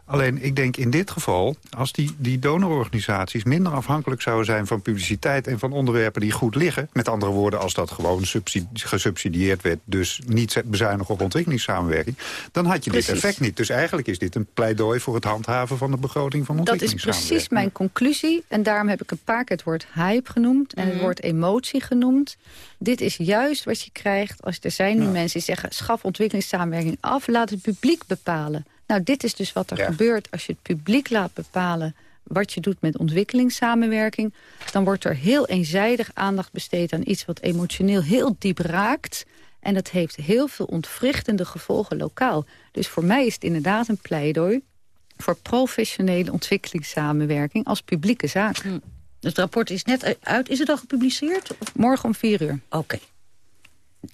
[SPEAKER 9] alleen, ik denk in dit geval, als die, die donororganisaties minder afhankelijk zouden zijn van publiciteit en van onderwerpen die goed liggen, met andere woorden, als dat gewoon subsidie- gesubsidieerd werd, dus niet bezuinigen op ontwikkelingssamenwerking, dan had je dit effect niet. Dus eigenlijk is dit een pleidooi voor het handhaven van de begroting van
[SPEAKER 10] Dat is
[SPEAKER 9] ontwikkelingssamenwerking.
[SPEAKER 10] precies mijn conclusie. En daarom heb ik een paar keer het woord hype genoemd. En het
[SPEAKER 5] Mhm.
[SPEAKER 10] woord emotie genoemd. Dit is juist wat je krijgt als er zijn nu mensen die zeggen... schaf ontwikkelingssamenwerking af, laat het publiek bepalen. Nou, dit is dus wat er
[SPEAKER 9] Ja.
[SPEAKER 10] gebeurt als je het publiek laat bepalen... wat je doet met ontwikkelingssamenwerking... dan wordt er heel eenzijdig aandacht besteed aan iets wat emotioneel heel diep raakt... En dat heeft heel veel ontwrichtende gevolgen lokaal. Dus voor mij is het inderdaad een pleidooi voor professionele ontwikkelingssamenwerking als publieke zaak.
[SPEAKER 5] Het rapport is net uit. Is het al gepubliceerd? Of-
[SPEAKER 10] Morgen om vier uur.
[SPEAKER 5] Oké.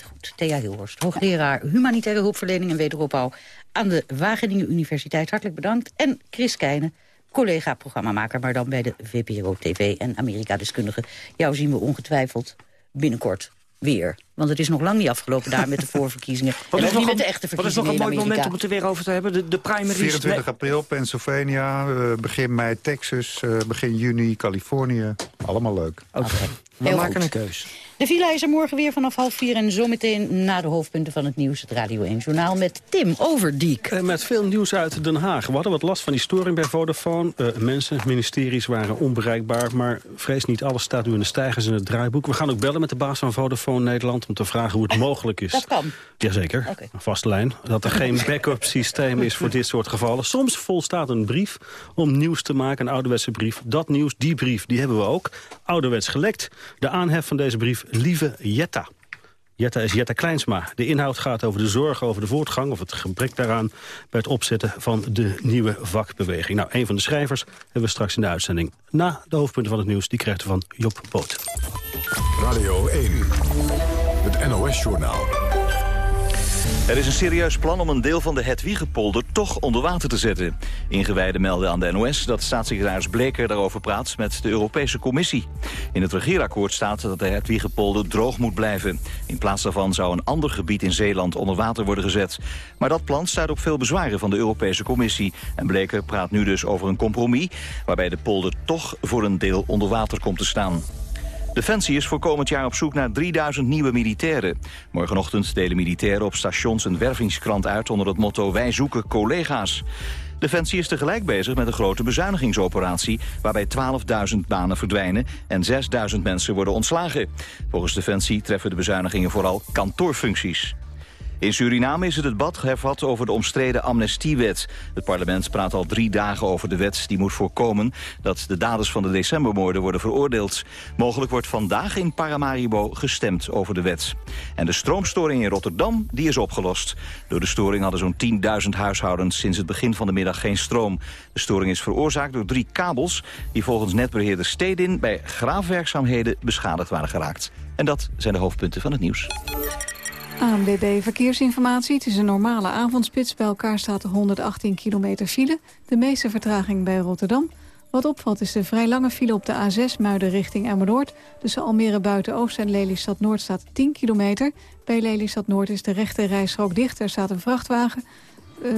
[SPEAKER 5] Goed, Thea Hilhorst, hoogleraar humanitaire hulpverlening en wederopbouw aan de Wageningen Universiteit. Hartelijk bedankt. En Chris Keijnen, collega-programmamaker... maar dan bij de VPRO TV en Amerika-deskundige. Jou zien we ongetwijfeld binnenkort weer. Want het is nog lang niet afgelopen daar met de <laughs> voorverkiezingen.
[SPEAKER 8] Wat
[SPEAKER 5] en
[SPEAKER 8] is nog
[SPEAKER 5] niet met
[SPEAKER 8] een-
[SPEAKER 5] de echte
[SPEAKER 8] Wat is
[SPEAKER 5] verkiezingen
[SPEAKER 8] nog een mooi moment om het er weer over te hebben? De, de primaries.
[SPEAKER 9] 24 april, Pennsylvania. eh, begin mei Texas. eh, begin juni Californië. Allemaal leuk.
[SPEAKER 8] Oké, we
[SPEAKER 5] Heel
[SPEAKER 8] maken
[SPEAKER 5] goed.
[SPEAKER 8] een keus.
[SPEAKER 5] De villa is er morgen weer vanaf half vier en zometeen na de hoofdpunten van het nieuws, het Radio 1 Journaal met Tim Overdiek.
[SPEAKER 11] Eh, Met veel nieuws uit Den Haag. We hadden wat last van die storing bij Vodafone. Eh, mensen, ministeries waren onbereikbaar. Maar vrees niet, alles staat nu in de stijgers in het draaiboek. We gaan ook bellen met de baas van Vodafone Nederland... om te vragen hoe het <laughs> mogelijk is.
[SPEAKER 5] Dat kan.
[SPEAKER 11] Jazeker, een vaste lijn. Dat er geen <laughs> backup systeem is voor dit soort gevallen. Soms volstaat een brief om nieuws te maken, een ouderwetse brief. Dat nieuws, die brief, die hebben we ook. Ouderwets gelekt. De aanhef van deze brief, lieve Jetta. Jetta is Jetta Kleinsma. De inhoud gaat over de zorg over de voortgang... of het gebrek daaraan bij het opzetten van de nieuwe vakbeweging. Nou, een van de schrijvers hebben we straks in de uitzending. Na de hoofdpunten van het nieuws, die krijgt u van Job Boot.
[SPEAKER 1] Radio 1. NOS-journaal.
[SPEAKER 2] Er is een serieus plan om een deel van de Hedwiegepolder toch onder water te zetten. Ingewijden melden aan de NOS dat staatssecretaris Bleker daarover praat met de Europese Commissie. In het regeerakkoord staat dat de Hedwiegepolder droog moet blijven. In plaats daarvan zou een ander gebied in Zeeland onder water worden gezet. Maar dat plan stuit op veel bezwaren van de Europese Commissie. En Bleker praat nu dus over een compromis waarbij de polder toch voor een deel onder water komt te staan. Defensie is voor komend jaar op zoek naar 3000 nieuwe militairen. Morgenochtend delen militairen op stations een wervingskrant uit... onder het motto Wij zoeken collega's. Defensie is tegelijk bezig met een grote bezuinigingsoperatie... waarbij 12.000 banen verdwijnen en 6.000 mensen worden ontslagen. Volgens Defensie treffen de bezuinigingen vooral kantoorfuncties. In Suriname is het debat hervat over de omstreden amnestiewet. Het parlement praat al drie dagen over de wet die moet voorkomen... dat de daders van de decembermoorden worden veroordeeld. Mogelijk wordt vandaag in Paramaribo gestemd over de wet. En de stroomstoring in Rotterdam die is opgelost. Door de storing hadden zo'n 10.000 huishoudens sinds het begin van de middag geen stroom. De storing is veroorzaakt door drie kabels... die volgens netbeheerder Stedin bij graafwerkzaamheden beschadigd waren geraakt. En dat zijn de hoofdpunten van het nieuws.
[SPEAKER 4] ANWB Verkeersinformatie. Het is een normale avondspits. Bij elkaar staat er 118 kilometer file. De meeste vertraging bij Rotterdam. Wat opvalt is de vrij lange file op de A6 Muiden richting Emmeloord. Tussen Almere Buiten-Oost en Lelystad Noord staat 10 kilometer. Bij Lelystad Noord is de rechte rijstrook dicht. Er staat een vrachtwagen. eh,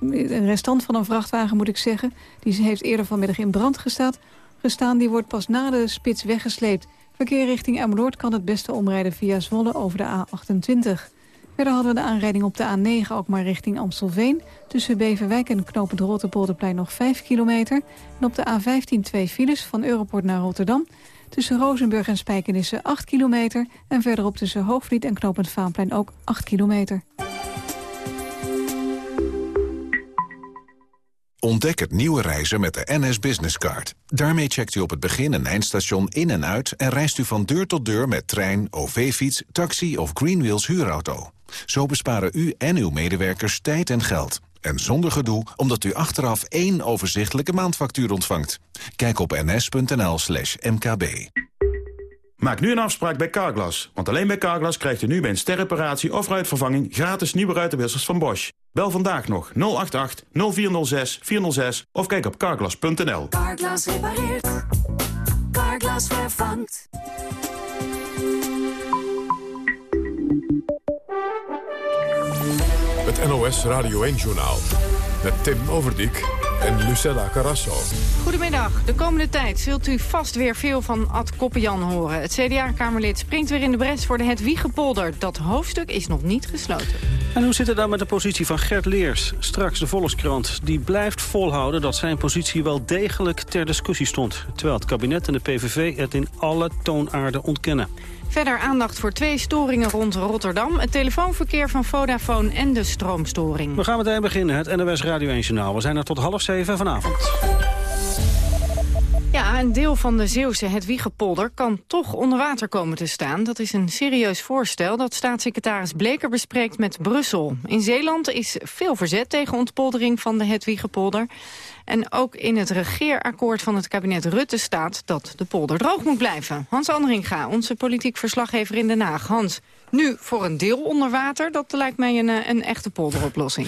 [SPEAKER 4] een restant van een vrachtwagen moet ik zeggen. Die heeft eerder vanmiddag in brand gestaan. gestaan. Die wordt pas na de spits weggesleept. Verkeer richting Emmeloord kan het beste omrijden via Zwolle over de A28. Verder hadden we de aanrijding op de A9 ook maar richting Amstelveen. Tussen Beverwijk en knooppunt Rotterpolderplein nog 5 kilometer. En op de A15 twee files van Europort naar Rotterdam. Tussen Rozenburg en Spijkenissen 8 kilometer. En verderop tussen Hoogvliet en knooppunt Vaanplein ook 8 kilometer.
[SPEAKER 12] Ontdek het nieuwe reizen met de NS Business Card. Daarmee checkt u op het begin- en eindstation in en uit... en reist u van deur tot deur met trein, OV-fiets, taxi of Greenwheels huurauto. Zo besparen u en uw medewerkers tijd en geld. En zonder gedoe, omdat u achteraf één overzichtelijke maandfactuur ontvangt. Kijk op ns.nl slash mkb.
[SPEAKER 13] Maak nu een afspraak bij Carglass. Want alleen bij Carglass krijgt u nu bij een sterreparatie of ruitvervanging... gratis nieuwe ruitenwissers van Bosch. Bel vandaag nog 088 0406 406 of kijk op carglass.nl.
[SPEAKER 14] Carglass repareert. Carglass vervangt.
[SPEAKER 1] Het NOS Radio 1-journaal. Met Tim Overdijk en Lucella Carrasso.
[SPEAKER 15] Goedemiddag. De komende tijd zult u vast weer veel van Ad Koppenjan horen. Het CDA-kamerlid springt weer in de bres voor de Hedwiegepolder. Dat hoofdstuk is nog niet gesloten.
[SPEAKER 11] En hoe zit het dan met de positie van Gert Leers? Straks de Volkskrant. Die blijft volhouden dat zijn positie wel degelijk ter discussie stond. Terwijl het kabinet en de PVV het in alle toonaarden ontkennen.
[SPEAKER 15] Verder aandacht voor twee storingen rond Rotterdam. Het telefoonverkeer van Vodafone en de stroomstoring.
[SPEAKER 11] We gaan meteen beginnen, het NOS Radio 1 Journaal. We zijn er tot half zeven vanavond.
[SPEAKER 15] Ja, een deel van de Zeeuwse Hedwiegepolder kan toch onder water komen te staan. Dat is een serieus voorstel dat staatssecretaris Bleker bespreekt met Brussel. In Zeeland is veel verzet tegen ontpoldering van de Hedwiegepolder. En ook in het regeerakkoord van het kabinet Rutte staat dat de polder droog moet blijven. Hans Andringa, onze politiek verslaggever in Den Haag. Hans, nu voor een deel onder water, dat lijkt mij een, eh, een echte polderoplossing.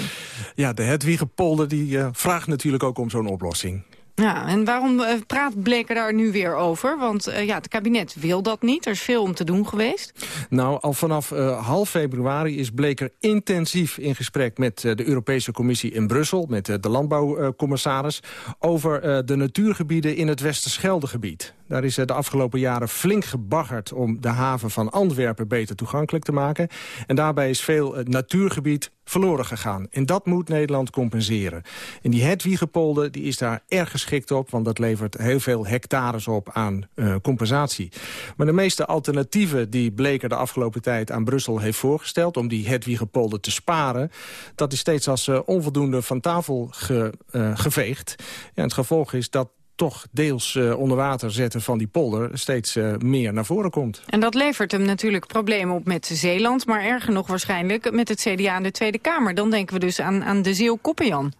[SPEAKER 16] Ja, de Hedwiegepolder die, uh, vraagt natuurlijk ook om zo'n oplossing.
[SPEAKER 15] Ja, en waarom eh, praat Bleker daar nu weer over? Want eh, ja, het kabinet wil dat niet. Er is veel om te doen geweest.
[SPEAKER 16] Nou, al vanaf uh, half februari is Bleker intensief in gesprek met de Europese Commissie in Brussel, met de landbouwcommissaris, over de natuurgebieden in het Westerscheldegebied. Daar is de afgelopen jaren flink gebaggerd om de haven van Antwerpen beter toegankelijk te maken. En daarbij is veel natuurgebied verloren gegaan. En dat moet Nederland compenseren. En die Hedwiegepolder die is daar erg geschikt op... want dat levert heel veel hectares op aan uh, compensatie. Maar de meeste alternatieven die Bleker de afgelopen tijd aan Brussel heeft voorgesteld... om die Hedwiegepolder te sparen... dat is steeds als uh, onvoldoende van tafel ge, geveegd. Ja, het gevolg is dat toch deels uh, onder water zetten van die polder steeds uh, meer naar voren komt.
[SPEAKER 15] En dat levert hem natuurlijk problemen op met Zeeland... maar erger nog waarschijnlijk met het CDA in de Tweede Kamer. Dan denken we dus aan, aan de Zeeuw Koppenjan.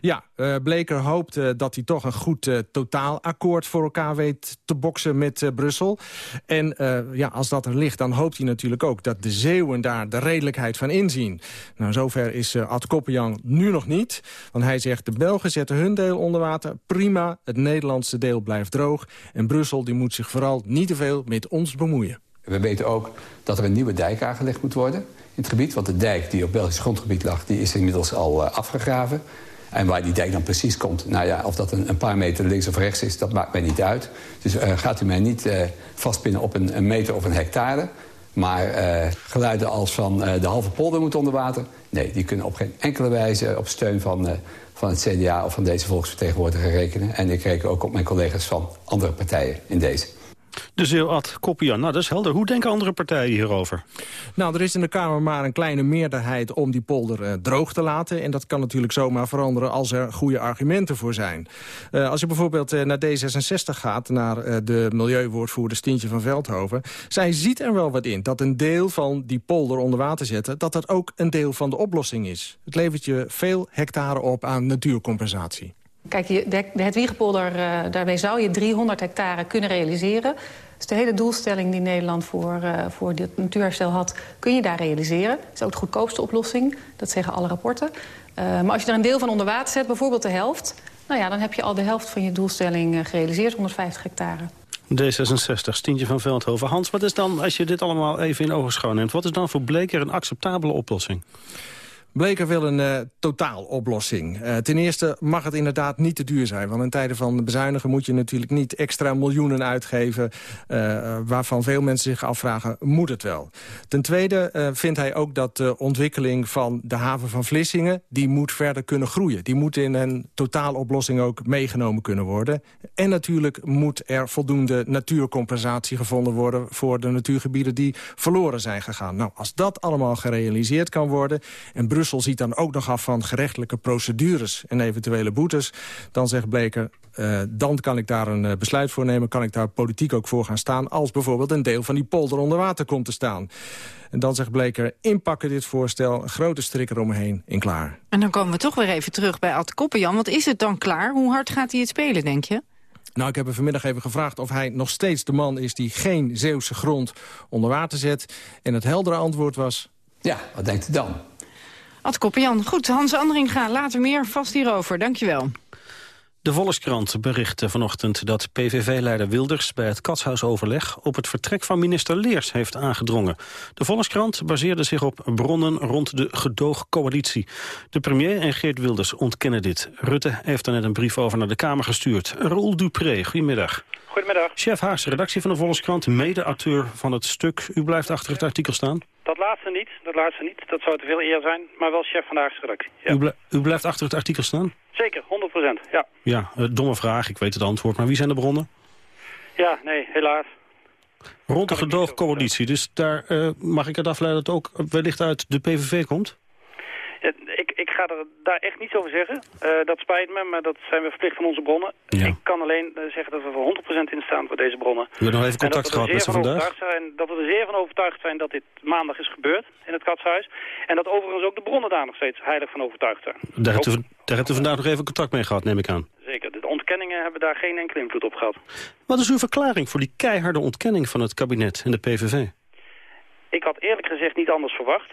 [SPEAKER 16] Ja, uh, Bleker hoopt dat hij toch een goed totaalakkoord voor elkaar weet te boksen met Brussel. En ja, als dat er ligt, dan hoopt hij natuurlijk ook dat de Zeeuwen daar de redelijkheid van inzien. Nou, zover is Ad Koppenjan nu nog niet. Want hij zegt, de Belgen zetten hun deel onder water. Prima, het Nederlands Nederlandse deel blijft droog. En Brussel die moet zich vooral niet te veel met ons bemoeien.
[SPEAKER 17] We weten ook dat er een nieuwe dijk aangelegd moet worden in het gebied. Want de dijk die op Belgisch grondgebied lag, die is inmiddels al afgegraven. En waar die dijk dan precies komt, nou ja, of dat een, een, paar meter links of rechts is, dat maakt mij niet uit. Dus uh, gaat u mij niet uh, vastpinnen op een, een, meter of een hectare. Maar geluiden als van de halve polder moet onder water... nee, die kunnen op geen enkele wijze op steun van van het CDA of van deze volksvertegenwoordiger rekenen. En ik reken ook op mijn collega's van andere partijen in deze.
[SPEAKER 11] De Zeeuwad Koppian, nou dat is helder. Hoe denken andere partijen hierover?
[SPEAKER 16] Nou, er is in de Kamer maar een kleine meerderheid om die polder uh, droog te laten. En dat kan natuurlijk zomaar veranderen als er goede argumenten voor zijn. Uh, als je bijvoorbeeld uh, naar D66 gaat, naar de milieuwoordvoerder Stientje van Veldhoven. Zij ziet er wel wat in, dat een deel van die polder onder water zetten... dat dat ook een deel van de oplossing is. Het levert je veel hectare op aan natuurcompensatie.
[SPEAKER 18] Kijk, de, de Hedwiegepolder, uh, daarmee zou je 300 hectare kunnen realiseren. Dus de hele doelstelling die Nederland voor, uh, voor dit natuurherstel had... kun je daar realiseren. Dat is ook de goedkoopste oplossing, dat zeggen alle rapporten. Uh, maar als je er een deel van onder water zet, bijvoorbeeld de helft... Nou ja, dan heb je al de helft van je doelstelling gerealiseerd, 150 hectare.
[SPEAKER 11] D66, Stientje van Veldhoven. Hans, wat is dan, als je dit allemaal even in ogenschouw neemt... wat is dan voor Bleker een acceptabele oplossing?
[SPEAKER 16] Bleker wil een uh, totaaloplossing. Uh, ten eerste mag het inderdaad niet te duur zijn. Want in tijden van bezuinigen moet je natuurlijk niet extra miljoenen uitgeven... Uh, waarvan veel mensen zich afvragen, moet het wel? Ten tweede vindt hij ook dat de ontwikkeling van de haven van Vlissingen... die moet verder kunnen groeien. Die moet in een totaaloplossing ook meegenomen kunnen worden. En natuurlijk moet er voldoende natuurcompensatie gevonden worden... voor de natuurgebieden die verloren zijn gegaan. Nou, als dat allemaal gerealiseerd kan worden... en Brussel ziet dan ook nog af van gerechtelijke procedures en eventuele boetes. Dan zegt Bleker, uh, dan kan ik daar een uh, besluit voor nemen. Kan ik daar politiek ook voor gaan staan. Als bijvoorbeeld een deel van die polder onder water komt te staan. En dan zegt Bleker, inpakken dit voorstel, een grote strik eromheen en klaar.
[SPEAKER 15] En dan komen we toch weer even terug bij Ad Koppenjan. Want is het dan klaar? Hoe hard gaat hij het spelen, denk je?
[SPEAKER 16] Nou, ik heb hem vanmiddag even gevraagd of hij nog steeds de man is... die geen Zeeuwse grond onder water zet. En het heldere antwoord was...
[SPEAKER 17] Ja, wat denkt u dan?
[SPEAKER 15] Ad Koppenjan. Goed, Hans Andringa, later meer vast hierover. Dankjewel.
[SPEAKER 11] De Volkskrant berichtte vanochtend dat PVV-leider Wilders bij het katshuisoverleg op het vertrek van minister Leers heeft aangedrongen. De Volkskrant baseerde zich op bronnen rond de gedoogcoalitie. De premier en Geert Wilders ontkennen dit. Rutte heeft er net een brief over naar de Kamer gestuurd. Roel Dupré, goedemiddag.
[SPEAKER 19] Goedemiddag.
[SPEAKER 11] Chef Haagse redactie van de Volkskrant, mede-auteur van het stuk. U blijft achter het artikel staan?
[SPEAKER 19] Dat laatste niet, dat laatste niet. Dat zou te veel eer zijn, maar wel chef van de Haagse redactie. Ja.
[SPEAKER 11] U, bl u, blijft achter het artikel staan?
[SPEAKER 19] Zeker, 100% ja.
[SPEAKER 11] Ja, uh, domme vraag, ik weet het antwoord, maar wie zijn de bronnen?
[SPEAKER 19] Ja, nee, helaas.
[SPEAKER 11] Rond de gedoogcoalitie, dus daar uh, mag ik het afleiden dat ook wellicht uit de PVV komt?
[SPEAKER 19] Ik, ik ga er daar echt niets over zeggen. Uh, dat spijt me, maar dat zijn we verplicht van onze bronnen.
[SPEAKER 11] Ja.
[SPEAKER 19] Ik kan alleen uh, zeggen dat we voor 100% in staan voor deze bronnen.
[SPEAKER 11] We hebben nog even contact gehad met ze vandaag.
[SPEAKER 19] Zijn, dat we er zeer van overtuigd zijn dat dit maandag is gebeurd in het katshuis. En dat overigens ook de bronnen daar nog steeds heilig van overtuigd zijn.
[SPEAKER 11] Daar hebt, u, daar hebt u vandaag nog even contact mee gehad, neem ik aan.
[SPEAKER 19] Zeker. De ontkenningen hebben daar geen enkele invloed op gehad.
[SPEAKER 11] Wat is uw verklaring voor die keiharde ontkenning van het kabinet en de PVV?
[SPEAKER 19] Ik had eerlijk gezegd niet anders verwacht.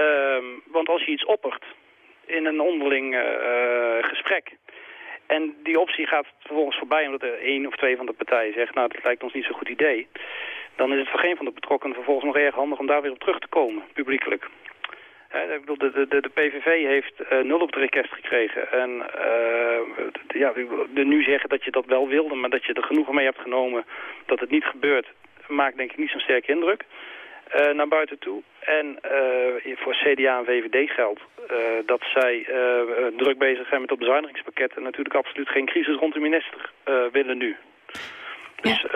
[SPEAKER 19] Uh, want als je iets oppert in een onderling uh, gesprek. En die optie gaat vervolgens voorbij omdat er één of twee van de partijen zegt... nou, dat lijkt ons niet zo'n goed idee. Dan is het voor geen van de betrokkenen vervolgens nog erg handig om daar weer op terug te komen, publiekelijk. ik bedoel, de, de, de PVV heeft uh, nul op het request gekregen. En ja, de nu zeggen dat je dat wel wilde, maar dat je er genoegen mee hebt genomen dat het niet gebeurt, maakt denk ik niet zo'n sterke indruk. Uh, naar buiten toe. En uh, voor CDA en VVD geldt uh, dat zij druk bezig zijn met het bezuinigingspakket... en natuurlijk absoluut geen crisis rond de minister willen nu. Dus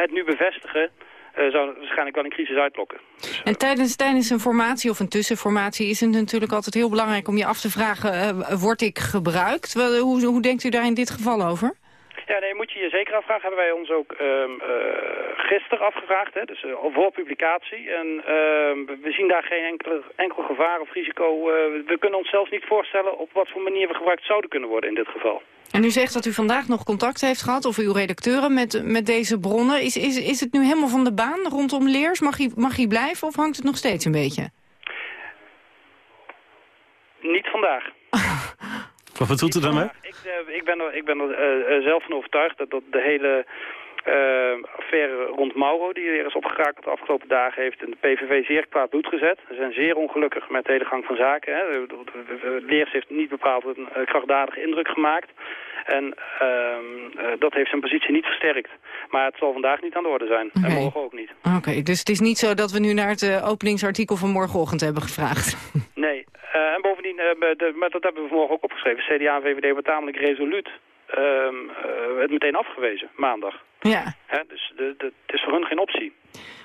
[SPEAKER 19] het nu bevestigen... zou waarschijnlijk wel een crisis uitlokken.
[SPEAKER 15] Dus, en tijdens, tijdens een formatie of een tussenformatie is het natuurlijk altijd heel belangrijk om je af te vragen, word ik gebruikt? Hoe, hoe denkt u daar in dit geval over?
[SPEAKER 19] Ja, nee, moet je je zeker afvragen. Hebben wij ons ook um, uh, gisteren afgevraagd, hè, dus uh, voor publicatie. En uh, we zien daar geen enkele, enkel gevaar of risico. Uh, we kunnen ons zelfs niet voorstellen op wat voor manier we gebruikt zouden kunnen worden in dit geval.
[SPEAKER 15] En u zegt dat u vandaag nog contact heeft gehad, of uw redacteuren, met, met deze bronnen. Is, is, is het nu helemaal van de baan rondom Leers? Mag hij, mag hij blijven of hangt het nog steeds een beetje?
[SPEAKER 19] Niet vandaag. <laughs>
[SPEAKER 11] Wat bedoelt u daarmee?
[SPEAKER 19] Ik, uh, ik ben er, ik ben er uh, zelf van overtuigd dat, dat de hele uh, affaire rond Mauro, die er is opgeraakt de afgelopen dagen, heeft de PVV zeer kwaad bloed gezet. Ze zijn zeer ongelukkig met de hele gang van zaken. Hè. Leers heeft niet bepaald een krachtdadige indruk gemaakt. En uh, dat heeft zijn positie niet versterkt. Maar het zal vandaag niet aan de orde zijn. Okay. En morgen ook niet.
[SPEAKER 15] Oké, dus het is niet zo dat we nu naar het openingsartikel van morgenochtend hebben gevraagd?
[SPEAKER 19] Nee, uh, en bovendien, uh, de, maar dat hebben we vanmorgen ook opgeschreven. CDA en VVD wordt tamelijk resoluut uh, het meteen afgewezen, maandag.
[SPEAKER 15] Ja.
[SPEAKER 19] Hè, dus het is voor hun geen optie.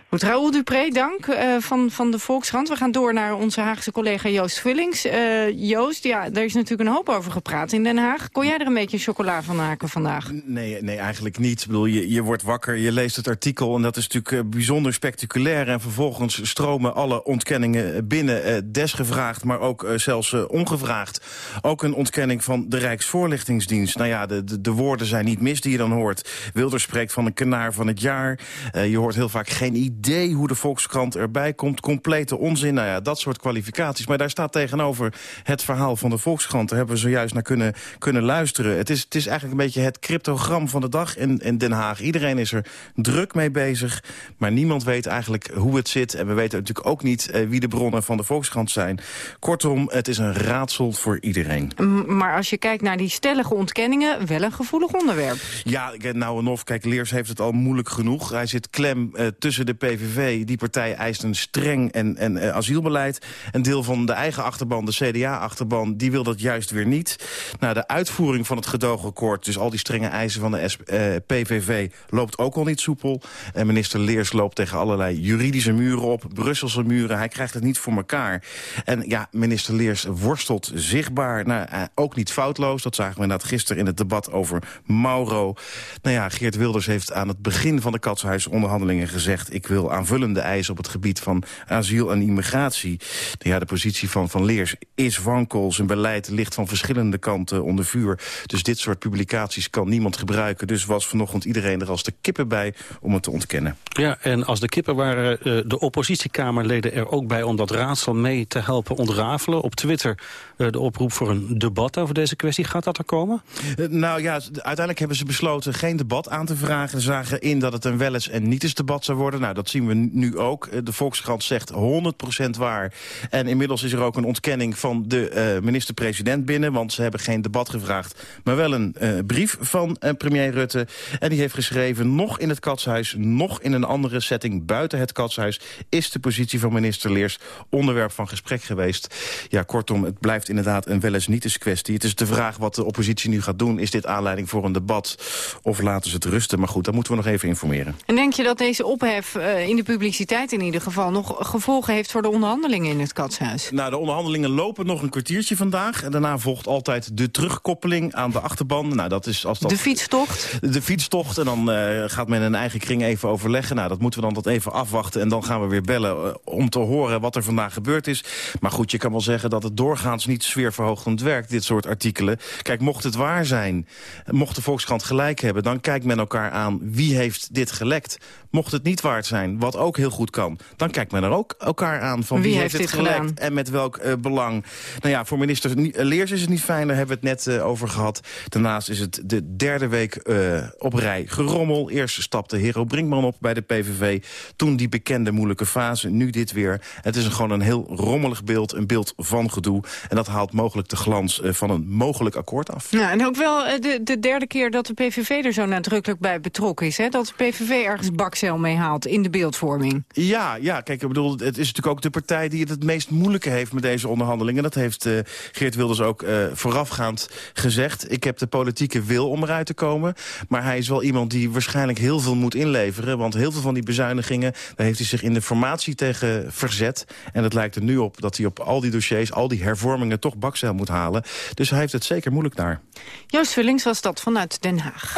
[SPEAKER 15] Goed, Raoul Dupré, dank uh, van, van de Volkskrant. We gaan door naar onze Haagse collega Joost Vullings. Uh, Joost, ja, daar is natuurlijk een hoop over gepraat in Den Haag. Kon jij er een beetje chocola van maken vandaag?
[SPEAKER 20] Nee, nee eigenlijk niet. Ik bedoel, je, je wordt wakker, je leest het artikel... en dat is natuurlijk uh, bijzonder spectaculair. En vervolgens stromen alle ontkenningen binnen. desgevraagd, maar ook zelfs ongevraagd. Ook een ontkenning van de Rijksvoorlichtingsdienst. Nou ja, de, de, de, woorden zijn niet mis die je dan hoort. Wilder spreekt van een kanaar van het jaar. je hoort heel vaak geen idee idee hoe de Volkskrant erbij komt. Complete onzin, nou ja, dat soort kwalificaties. Maar daar staat tegenover het verhaal van de Volkskrant. Daar hebben we zojuist naar kunnen, kunnen luisteren. Het is, het is eigenlijk een beetje het cryptogram van de dag in, in Den Haag. Iedereen is er druk mee bezig. Maar niemand weet eigenlijk hoe het zit. En we weten natuurlijk ook niet eh, wie de bronnen van de Volkskrant zijn. Kortom, het is een raadsel voor iedereen.
[SPEAKER 15] Maar als je kijkt naar die stellige ontkenningen, wel een gevoelig onderwerp.
[SPEAKER 20] Ja, nou en of. Kijk, Leers heeft het al moeilijk genoeg. Hij zit klem uh, tussen de PVV, die partij eist een streng en, en uh, asielbeleid. Een deel van de eigen achterban, de CDA-achterban, die wil dat juist weer niet. Nou, de uitvoering van het gedoogakkoord, dus al die strenge eisen van de uh, PVV... loopt ook al niet soepel. En minister Leers loopt tegen allerlei juridische muren op, Brusselse muren. Hij krijgt het niet voor elkaar. En ja, minister Leers worstelt zichtbaar. Nou, uh, ook niet foutloos, dat zagen we inderdaad gisteren in het debat over Mauro. Nou ja, Geert Wilders heeft aan het begin van de katshuisonderhandelingen gezegd... ik wil aanvullende eisen op het gebied van asiel en immigratie. Ja, de positie van Van Leers is wankel. Zijn beleid ligt van verschillende kanten onder vuur. Dus dit soort publicaties kan niemand gebruiken. Dus was vanochtend iedereen er als de kippen bij om het te ontkennen.
[SPEAKER 11] Ja, en als de kippen waren uh, de oppositiekamerleden er ook bij... om dat raadsel mee te helpen ontrafelen. Op Twitter uh, de oproep voor een debat over deze kwestie. Gaat dat er komen?
[SPEAKER 20] Uh, nou ja, uiteindelijk hebben ze besloten geen debat aan te vragen. Ze zagen in dat het een wel eens en niet eens debat zou worden. Nou, dat dat zien we nu ook. Eh, de Volkskrant zegt 100% waar. En inmiddels is er ook een ontkenning van de uh, minister-president binnen... want ze hebben geen debat gevraagd, maar wel een uh, brief van premier Rutte. En die heeft geschreven, nog in het katshuis... nog in een andere setting buiten het katshuis... is de positie van minister Leers onderwerp van gesprek geweest. Ja, kortom, het blijft inderdaad een wel eens niet kwestie. Het is de vraag wat de oppositie nu gaat doen. Is dit aanleiding voor een debat of laten ze het rusten? Maar goed, daar moeten we nog even informeren.
[SPEAKER 15] En denk je dat deze ophef in de publiciteit in ieder geval... nog gevolgen heeft voor de onderhandelingen in het Katshuis?
[SPEAKER 20] Nou, de onderhandelingen lopen nog een kwartiertje vandaag. En daarna volgt altijd de terugkoppeling aan de achterban. Nou, dat is als dat...
[SPEAKER 15] De fietstocht?
[SPEAKER 20] De fietstocht. En dan uh, gaat men een eigen kring even overleggen. Nou, dat moeten we dan tot even afwachten. En dan gaan we weer bellen uh, om te horen wat er vandaag gebeurd is. Maar goed, je kan wel zeggen dat het doorgaans niet sfeerverhoogend werkt, dit soort artikelen. Kijk, mocht het waar zijn, mocht de Volkskrant gelijk hebben... dan kijkt men elkaar aan wie heeft dit gelekt. Mocht het niet waard zijn zijn, wat ook heel goed kan... dan kijkt men er ook elkaar aan van wie,
[SPEAKER 15] Wie
[SPEAKER 20] heeft,
[SPEAKER 15] heeft
[SPEAKER 20] het
[SPEAKER 15] dit
[SPEAKER 20] gelekt
[SPEAKER 15] gedaan?
[SPEAKER 20] en met welk eh, belang. Nou ja, voor minister Leers is het niet fijn, daar hebben we het net eh, over gehad. Daarnaast is het de derde week eh, op rij gerommel. Eerst stapte Hero Brinkman op bij de PVV. Toen die bekende moeilijke fase, nu dit weer. Het is een, gewoon een heel rommelig beeld, een beeld van gedoe. En dat haalt mogelijk de glans eh, van een mogelijk akkoord af.
[SPEAKER 15] Ja, en ook wel eh, de, de derde keer dat de PVV er zo nadrukkelijk bij betrokken is. Hè? Dat de PVV ergens bakcel mee haalt in de beeldvorming.
[SPEAKER 20] Ja, ja, kijk, ik bedoel, het is natuurlijk ook de partij die het het meest moeilijke heeft met deze onderhandelingen. Dat heeft eh, Geert Wilders ook eh, voorafgaand gezegd. Ik heb de politieke wil om eruit te komen. Maar hij is wel iemand die waarschijnlijk heel veel moet inleveren. Want heel veel van die bezuinigingen, daar heeft hij zich in de formatie tegen verzet. En het lijkt er nu op dat hij op al die dossiers, al die hervormingen toch bakzeil moet halen. Dus hij heeft het zeker moeilijk daar.
[SPEAKER 15] Joost Vullings was dat vanuit Den Haag.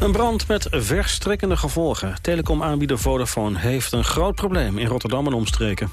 [SPEAKER 11] Een brand met verstrekkende gevolgen. Telecomaanbieder Vodafone heeft een groot probleem in Rotterdam en omstreken.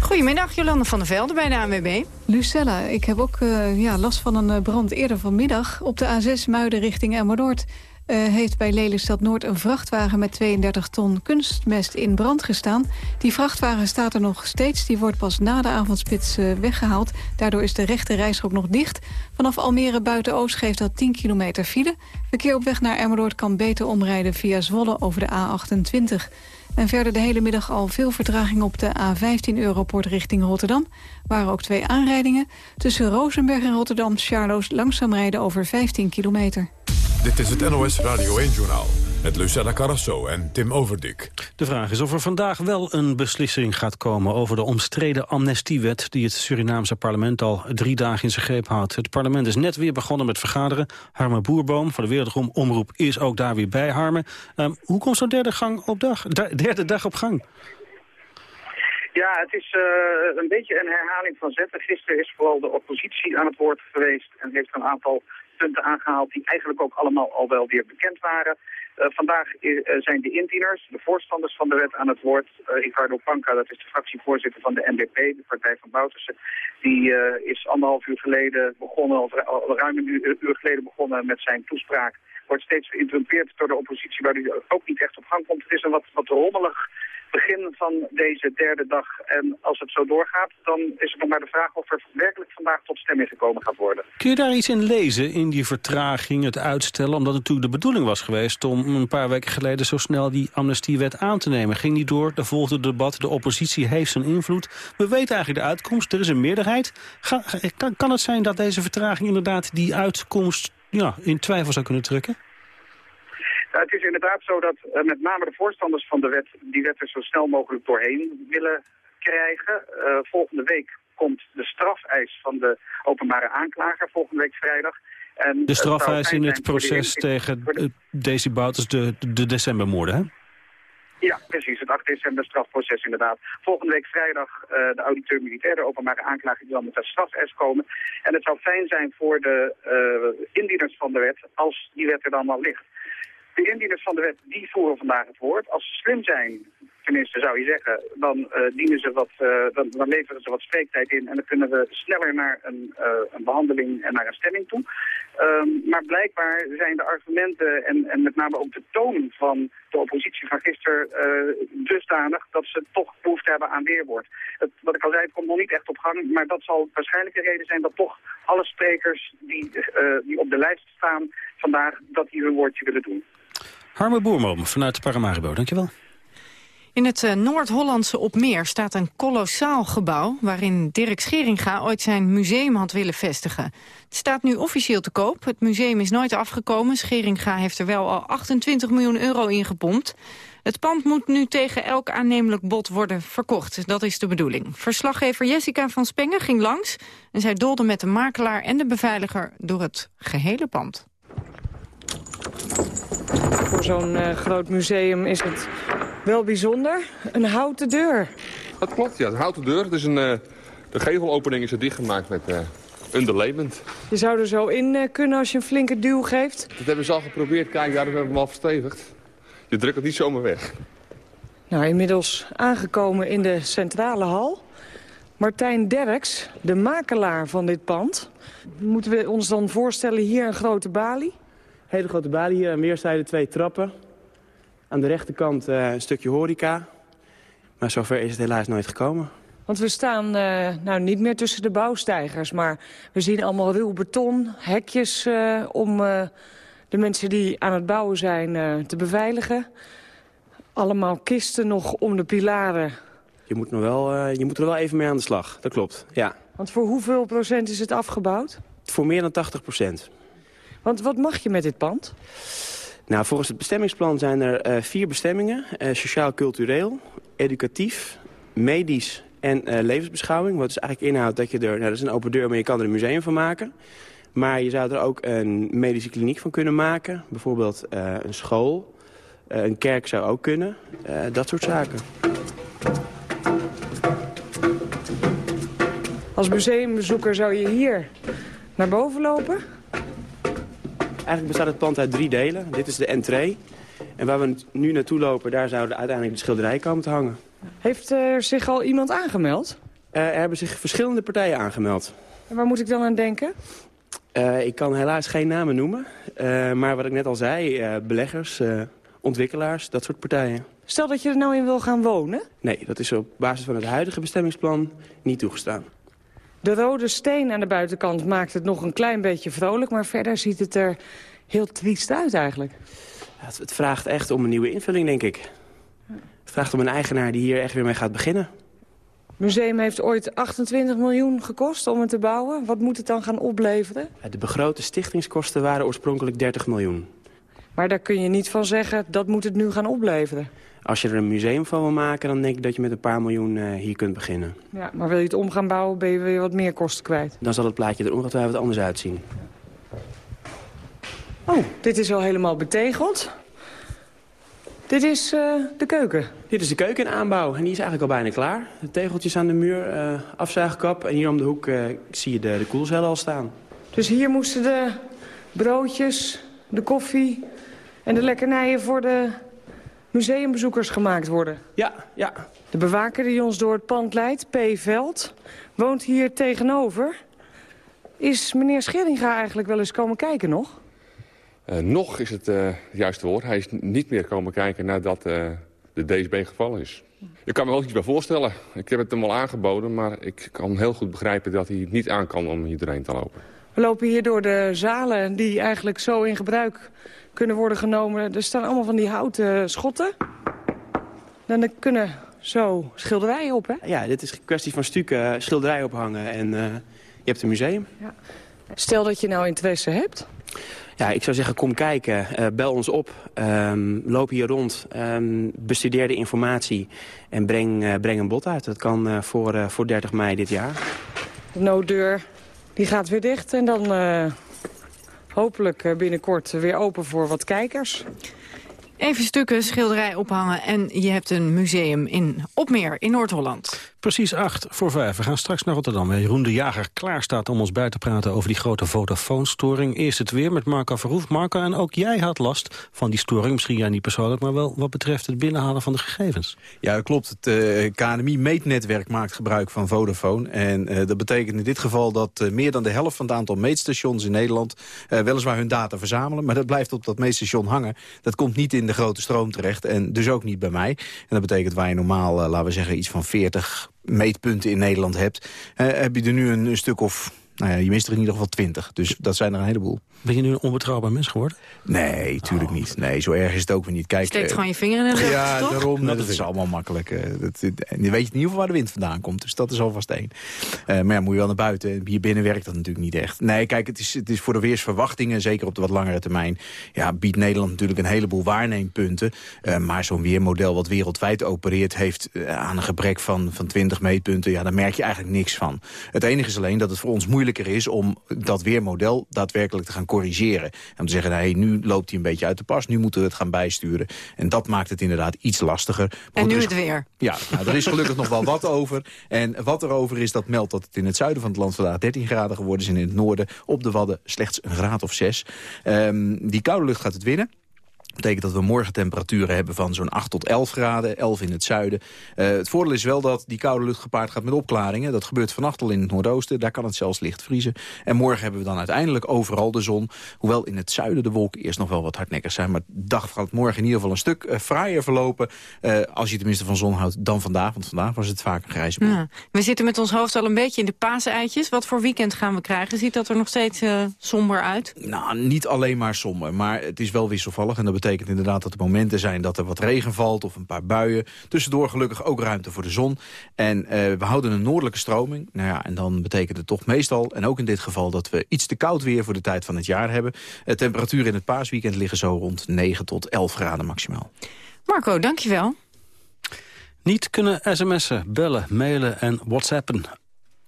[SPEAKER 15] Goedemiddag, Jolande van der Velde bij de ANWB.
[SPEAKER 4] Lucella, ik heb ook eh, ja, last van een eh, brand eerder vanmiddag. Op de A6 Muiden richting Emmernoord eh, heeft bij Lelystad Noord een vrachtwagen met 32 ton kunstmest in brand gestaan. Die vrachtwagen staat er nog steeds. Die wordt pas na de avondspits eh, weggehaald. Daardoor is de rechte reisrook nog dicht. Vanaf Almere buiten Oost geeft dat 10 kilometer file. Verkeer op weg naar Emmernoord kan beter omrijden via Zwolle over de A28. En verder de hele middag al veel vertraging op de A15 Europort richting Rotterdam. Waren ook twee aanrijdingen. Tussen Rozenberg en Rotterdam Charloes langzaam rijden over 15 kilometer.
[SPEAKER 1] Dit is het NOS Radio 1-journaal. Met Lucella Carrasso en Tim Overdik.
[SPEAKER 11] De vraag is of er vandaag wel een beslissing gaat komen over de omstreden amnestiewet die het Surinaamse parlement al drie dagen in zijn greep houdt. Het parlement is net weer begonnen met vergaderen. Harme Boerboom van de Wereldomroep is ook daar weer bij, Harme. Ehm, hoe komt zo'n derde, gang op dag, da- derde dag op gang?
[SPEAKER 21] Ja, het is eh, een beetje een herhaling van zetten. Gisteren is vooral de oppositie aan het woord geweest en heeft een aantal punten aangehaald die eigenlijk ook allemaal al wel weer bekend waren. Eh, vandaag eh, zijn de indieners, de voorstanders van de wet aan het woord. Eh, Ricardo Panca, dat is de fractievoorzitter van de NDP, de Partij van Boutersen. Die is anderhalf uur geleden begonnen, of ruim een uur, geleden begonnen met zijn toespraak. Wordt steeds geïnterrumpeerd door de oppositie, waar hij ook niet echt op gang komt. Het is een wat, wat rommelig begin van deze derde dag. En als het zo doorgaat, dan is het nog maar de vraag of er werkelijk vandaag tot stemming gekomen gaat worden.
[SPEAKER 11] Kun je daar iets in lezen, in die vertraging, het uitstellen? Omdat het natuurlijk de bedoeling was geweest om een paar weken geleden zo snel die amnestiewet aan te nemen. Ging niet door, er volgde het debat, de oppositie heeft zijn invloed. We weten eigenlijk de uitkomst, er is een meerderheid. Kan, kan het zijn dat deze vertraging inderdaad die uitkomst ja, in twijfel zou kunnen trekken?
[SPEAKER 21] Nou, het is inderdaad zo dat eh, met name de voorstanders van de wet die wet er zo snel mogelijk doorheen willen krijgen. Eh, volgende week komt de strafeis van de openbare aanklager, volgende week vrijdag. En
[SPEAKER 11] De strafeis in het
[SPEAKER 21] de
[SPEAKER 11] proces tegen uh, Daisy Bouters, de, de decembermoorden, hè?
[SPEAKER 21] Ja, precies. Het 8 december strafproces inderdaad. Volgende week vrijdag eh, de auditeur militair, de openbare aanklager, die zal met een strafes komen. En het zou fijn zijn voor de eh, indieners van de wet als die wet er dan al ligt. De indieners van de wet, die voeren vandaag het woord. Als ze slim zijn, tenminste zou je zeggen, dan, eh, dienen ze wat, eh, dan, leveren ze wat spreektijd in. En dan kunnen we sneller naar een, eh, een behandeling en naar een stemming toe. Ehm, maar blijkbaar zijn de argumenten en, en met name ook de toon van de oppositie van gisteren dusdanig dat ze toch behoefte hebben aan weerwoord. Het, wat ik al zei, komt nog niet echt op gang, maar dat zal waarschijnlijk de reden zijn dat toch alle sprekers die, die op de lijst staan vandaag, dat die hun woordje willen doen.
[SPEAKER 11] Harme Boermoom vanuit Paramaribo, dankjewel.
[SPEAKER 15] In het eh, Noord-Hollandse Opmeer staat een kolossaal gebouw... waarin Dirk Scheringa ooit zijn museum had willen vestigen. Het staat nu officieel te koop. Het museum is nooit afgekomen. Scheringa heeft er wel al 28 miljoen euro in gepompt. Het pand moet nu tegen elk aannemelijk bod worden verkocht. Dat is de bedoeling. Verslaggever Jessica van Spengen ging langs... en zij dolde met de makelaar en de beveiliger door het gehele pand.
[SPEAKER 22] Voor zo'n eh, groot museum is het wel bijzonder. Een houten deur.
[SPEAKER 23] Dat klopt, ja. Het houten deur. Het is een, eh, de gevelopening is er dichtgemaakt met eh underlayment.
[SPEAKER 22] Je zou er zo in kunnen als je een flinke duw geeft.
[SPEAKER 23] Dat hebben ze al geprobeerd. Kijk, daar hebben we hem al verstevigd. Je drukt het niet zomaar weg.
[SPEAKER 22] Nou, inmiddels aangekomen in de centrale hal. Martijn Derks, de makelaar van dit pand. Moeten we ons dan voorstellen hier een grote balie?
[SPEAKER 24] Hele grote balie hier aan weerszijden, twee trappen.
[SPEAKER 25] Aan de rechterkant uh, een stukje horeca. Maar zover is het helaas nooit gekomen.
[SPEAKER 22] Want we staan uh, nou, niet meer tussen de bouwstijgers, maar we zien allemaal ruw beton, hekjes uh, om de mensen die aan het bouwen zijn te beveiligen. Allemaal kisten nog om de pilaren.
[SPEAKER 25] Je moet, nog wel, je moet er wel even mee aan de slag, dat klopt, ja.
[SPEAKER 22] Want voor hoeveel procent is het afgebouwd?
[SPEAKER 25] Voor meer dan 80 procent.
[SPEAKER 22] Want wat mag je met dit pand?
[SPEAKER 25] Nou, volgens het bestemmingsplan zijn er uh, vier bestemmingen. Uh, Sociaal-cultureel, educatief, medisch en uh, levensbeschouwing. Wat dus eigenlijk inhoudt dat je er... Nou, dat is een open deur, maar je kan er een museum van maken. Maar je zou er ook een medische kliniek van kunnen maken. Bijvoorbeeld een school. een kerk zou ook kunnen. dat soort zaken.
[SPEAKER 22] Als museumbezoeker zou je hier naar boven lopen?
[SPEAKER 25] Eigenlijk bestaat het pand uit drie delen. Dit is de entree. En waar we nu naartoe lopen, daar zouden uiteindelijk de schilderijen komen te hangen.
[SPEAKER 22] Heeft er zich al iemand aangemeld?
[SPEAKER 25] Uh, er hebben zich verschillende partijen aangemeld.
[SPEAKER 22] En waar moet ik dan aan denken?
[SPEAKER 25] Uh, ik kan helaas geen namen noemen. Uh, maar wat ik net al zei, beleggers, ontwikkelaars, dat soort partijen.
[SPEAKER 22] Stel dat je er nou in wil gaan wonen?
[SPEAKER 25] Nee, dat is op basis van het huidige bestemmingsplan niet toegestaan.
[SPEAKER 22] De rode steen aan de buitenkant maakt het nog een klein beetje vrolijk... maar verder ziet het er heel triest uit eigenlijk.
[SPEAKER 25] Het, het vraagt echt om een nieuwe invulling, denk ik. Het vraagt om een eigenaar die hier echt weer mee gaat beginnen.
[SPEAKER 22] Het museum heeft ooit 28 miljoen gekost om het te bouwen. Wat moet het dan gaan opleveren?
[SPEAKER 25] De begrote stichtingskosten waren oorspronkelijk 30 miljoen.
[SPEAKER 22] Maar daar kun je niet van zeggen, dat moet het nu gaan opleveren.
[SPEAKER 25] Als je er een museum van wil maken, dan denk ik dat je met een paar miljoen uh, hier kunt beginnen.
[SPEAKER 22] Ja, maar wil je het om gaan bouwen, ben je weer wat meer kosten kwijt.
[SPEAKER 25] Dan zal het plaatje er ongetwijfeld anders uitzien.
[SPEAKER 22] Oh, dit is al helemaal betegeld. Dit is uh, de keuken.
[SPEAKER 25] Dit is de keuken in aanbouw en die is eigenlijk al bijna klaar. De tegeltjes aan de muur, uh, afzuigkap en hier om de hoek uh, zie je de, de koelcellen al staan.
[SPEAKER 22] Dus hier moesten de broodjes, de koffie en de lekkernijen voor de museumbezoekers gemaakt worden.
[SPEAKER 25] Ja, ja.
[SPEAKER 22] De bewaker die ons door het pand leidt, P. Veld, woont hier tegenover. Is meneer Scheringa eigenlijk wel eens komen kijken nog?
[SPEAKER 23] Uh, nog is het uh, juiste woord. Hij is niet meer komen kijken nadat uh, de DSB gevallen is. Ik kan me wel iets bij voorstellen. Ik heb het hem al aangeboden, maar ik kan heel goed begrijpen dat hij niet aan kan om hier doorheen te lopen.
[SPEAKER 22] We lopen hier door de zalen die eigenlijk zo in gebruik kunnen worden genomen. Er staan allemaal van die houten schotten. En er kunnen zo schilderijen op, hè?
[SPEAKER 25] Ja, dit is een kwestie van stukken schilderijen ophangen en uh, je hebt een museum. Ja.
[SPEAKER 22] Stel dat je nou interesse hebt.
[SPEAKER 25] Ja, ik zou zeggen, kom kijken, uh, bel ons op, um, loop hier rond, um, bestudeer de informatie en breng, uh, breng een bod uit. Dat kan voor, voor 30 mei dit jaar.
[SPEAKER 22] De nooddeur die gaat weer dicht en dan hopelijk binnenkort weer open voor wat kijkers.
[SPEAKER 15] Even stukken schilderij ophangen en je hebt een museum in Opmeer in Noord-Holland.
[SPEAKER 11] Precies acht voor vijf. We gaan straks naar Rotterdam. Jeroen de Jager klaar staat om ons bij te praten over die grote Vodafone-storing. Eerst het weer met Marco Verhoef. Marco, en ook jij had last van die storing. Misschien jij niet persoonlijk, maar wel wat betreft het binnenhalen van de gegevens.
[SPEAKER 26] Ja, klopt. Het uh, KNMI-meetnetwerk maakt gebruik van Vodafone. En uh, dat betekent in dit geval dat uh, meer dan de helft van het aantal meetstations in Nederland... weliswaar hun data verzamelen, maar dat blijft op dat meetstation hangen. Dat komt niet in de grote stroom terecht en dus ook niet bij mij. En dat betekent waar je normaal, laten we zeggen, iets van 40 meetpunten in Nederland hebt... Uh, heb je er nu een, een stuk of nou ja, je mist er in ieder geval twintig. Dus dat zijn er een heleboel.
[SPEAKER 11] Ben je nu een onbetrouwbaar mens geworden?
[SPEAKER 26] Nee, tuurlijk oh. niet. Nee, zo erg is het ook weer niet. Kijk,
[SPEAKER 15] Steekt uh, gewoon je vinger in de lucht,
[SPEAKER 26] Ja,
[SPEAKER 15] toch?
[SPEAKER 26] daarom. Dat, dat is allemaal makkelijk. Uh, dat, en je weet in ieder geval waar de wind vandaan komt. Dus dat is alvast één. Uh, maar ja, moet je wel naar buiten. Hier binnen werkt dat natuurlijk niet echt. Nee, kijk, het is, het is voor de weersverwachtingen, zeker op de wat langere termijn... ja, biedt Nederland natuurlijk een heleboel waarneempunten. maar zo'n weermodel wat wereldwijd opereert... heeft aan een gebrek van, van 20 meetpunten... ja, daar merk je eigenlijk niks van. Het enige is alleen dat het voor ons moeilijker is... om dat weermodel daadwerkelijk te gaan corrigeren. En om te zeggen, nou, hey, nu loopt hij een beetje uit de pas, nu moeten we het gaan bijsturen. En dat maakt het inderdaad iets lastiger.
[SPEAKER 15] Maar en nu is, het weer.
[SPEAKER 26] Ja, nou, er is gelukkig nog wel wat <laughs> over. En wat er over is, dat meldt dat het in het zuiden van het land vandaag 13 graden geworden is. En in het noorden op de Wadden slechts een graad of 6. Um, die koude lucht gaat het winnen. Betekent dat we morgen temperaturen hebben van zo'n 8 tot 11 graden, 11 in het zuiden. Uh, het voordeel is wel dat die koude lucht gepaard gaat met opklaringen. Dat gebeurt vannacht al in het noordoosten, daar kan het zelfs licht vriezen. En morgen hebben we dan uiteindelijk overal de zon. Hoewel in het zuiden de wolken eerst nog wel wat hardnekkig zijn. Maar de dag gaat morgen in ieder geval een stuk uh, fraaier verlopen. Uh, als je tenminste van zon houdt dan vandaag. Want vandaag was het vaak een grijze boel. Ja,
[SPEAKER 15] we zitten met ons hoofd al een beetje in de paaseitjes. Wat voor weekend gaan we krijgen? Ziet dat er nog steeds somber uit?
[SPEAKER 26] Nou, niet alleen maar somber. Maar het is wel wisselvallig. En dat betekent inderdaad dat er momenten zijn dat er wat regen valt of een paar buien. Tussendoor gelukkig ook ruimte voor de zon. En uh, we houden een noordelijke stroming. Nou ja, en dan betekent het toch meestal, en ook in dit geval... dat we iets te koud weer voor de tijd van het jaar hebben. De temperaturen in het paasweekend liggen zo rond 9 tot 11 graden maximaal.
[SPEAKER 15] Marco, dankjewel.
[SPEAKER 11] Niet kunnen sms'en, bellen, mailen en whatsappen.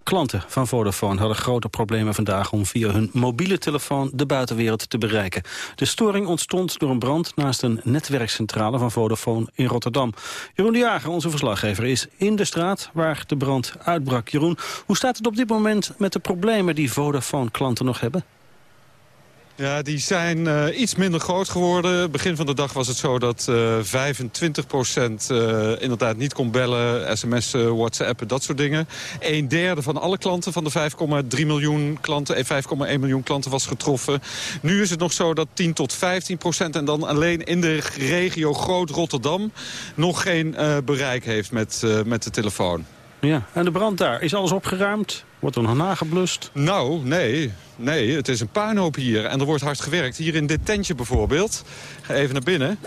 [SPEAKER 11] Klanten van Vodafone hadden grote problemen vandaag om via hun mobiele telefoon de buitenwereld te bereiken. De storing ontstond door een brand naast een netwerkcentrale van Vodafone in Rotterdam. Jeroen de Jager, onze verslaggever, is in de straat waar de brand uitbrak. Jeroen, hoe staat het op dit moment met de problemen die Vodafone-klanten nog hebben?
[SPEAKER 27] Ja, die zijn uh, iets minder groot geworden. Begin van de dag was het zo dat uh, 25 procent uh, inderdaad niet kon bellen, sms'en, whatsappen, dat soort dingen. Een derde van alle klanten van de 5,3 miljoen klanten, 5,1 miljoen klanten was getroffen. Nu is het nog zo dat 10 tot 15 procent en dan alleen in de regio Groot Rotterdam nog geen bereik heeft met, met de telefoon.
[SPEAKER 11] Ja, en de brand daar, is alles opgeruimd? Wordt er nog nageblust?
[SPEAKER 27] Nou, nee. Nee, het is een puinhoop hier. En er wordt hard gewerkt. Hier in dit tentje bijvoorbeeld. Ga even naar binnen.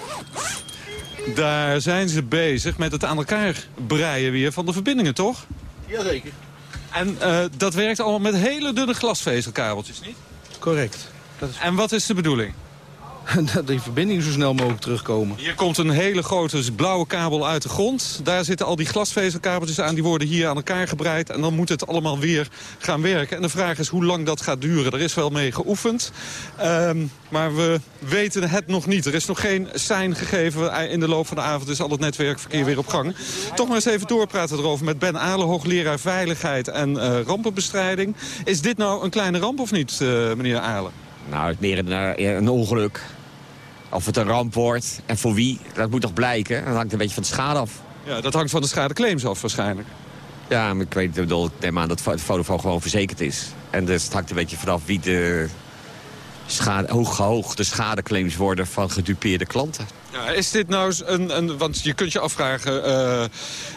[SPEAKER 27] Daar zijn ze bezig met het aan elkaar breien weer van de verbindingen, toch?
[SPEAKER 28] Jazeker.
[SPEAKER 27] En uh, dat werkt allemaal met hele dunne glasvezelkabeltjes, niet?
[SPEAKER 28] Correct.
[SPEAKER 27] Is... En wat is de bedoeling? <laughs>
[SPEAKER 28] dat die verbindingen zo snel mogelijk terugkomen.
[SPEAKER 27] Hier komt een hele grote blauwe kabel uit de grond. Daar zitten al die glasvezelkabeltjes aan. Die worden hier aan elkaar gebreid. En dan moet het allemaal weer gaan werken. En de vraag is hoe lang dat gaat duren. Er is wel mee geoefend. Um, maar we weten het nog niet. Er is nog geen sein gegeven. In de loop van de avond is al het netwerkverkeer weer op gang. Toch maar eens even doorpraten erover met Ben Alen, hoogleraar Veiligheid en uh, Rampenbestrijding. Is dit nou een kleine ramp of niet, uh, meneer Alen?
[SPEAKER 29] Nou, het meer een, een ongeluk. Of het een ramp wordt en voor wie, dat moet toch blijken. Dat hangt een beetje van de schade af.
[SPEAKER 27] Ja, dat hangt van de schadeclaims af waarschijnlijk.
[SPEAKER 29] Ja, maar ik weet ik neem aan dat Vodafone gewoon verzekerd is. En dus het hangt een beetje vanaf wie de schade, hoe hoog de schadeclaims worden van gedupeerde klanten.
[SPEAKER 27] Ja, is dit nou een, een... Want je kunt je afvragen... Uh,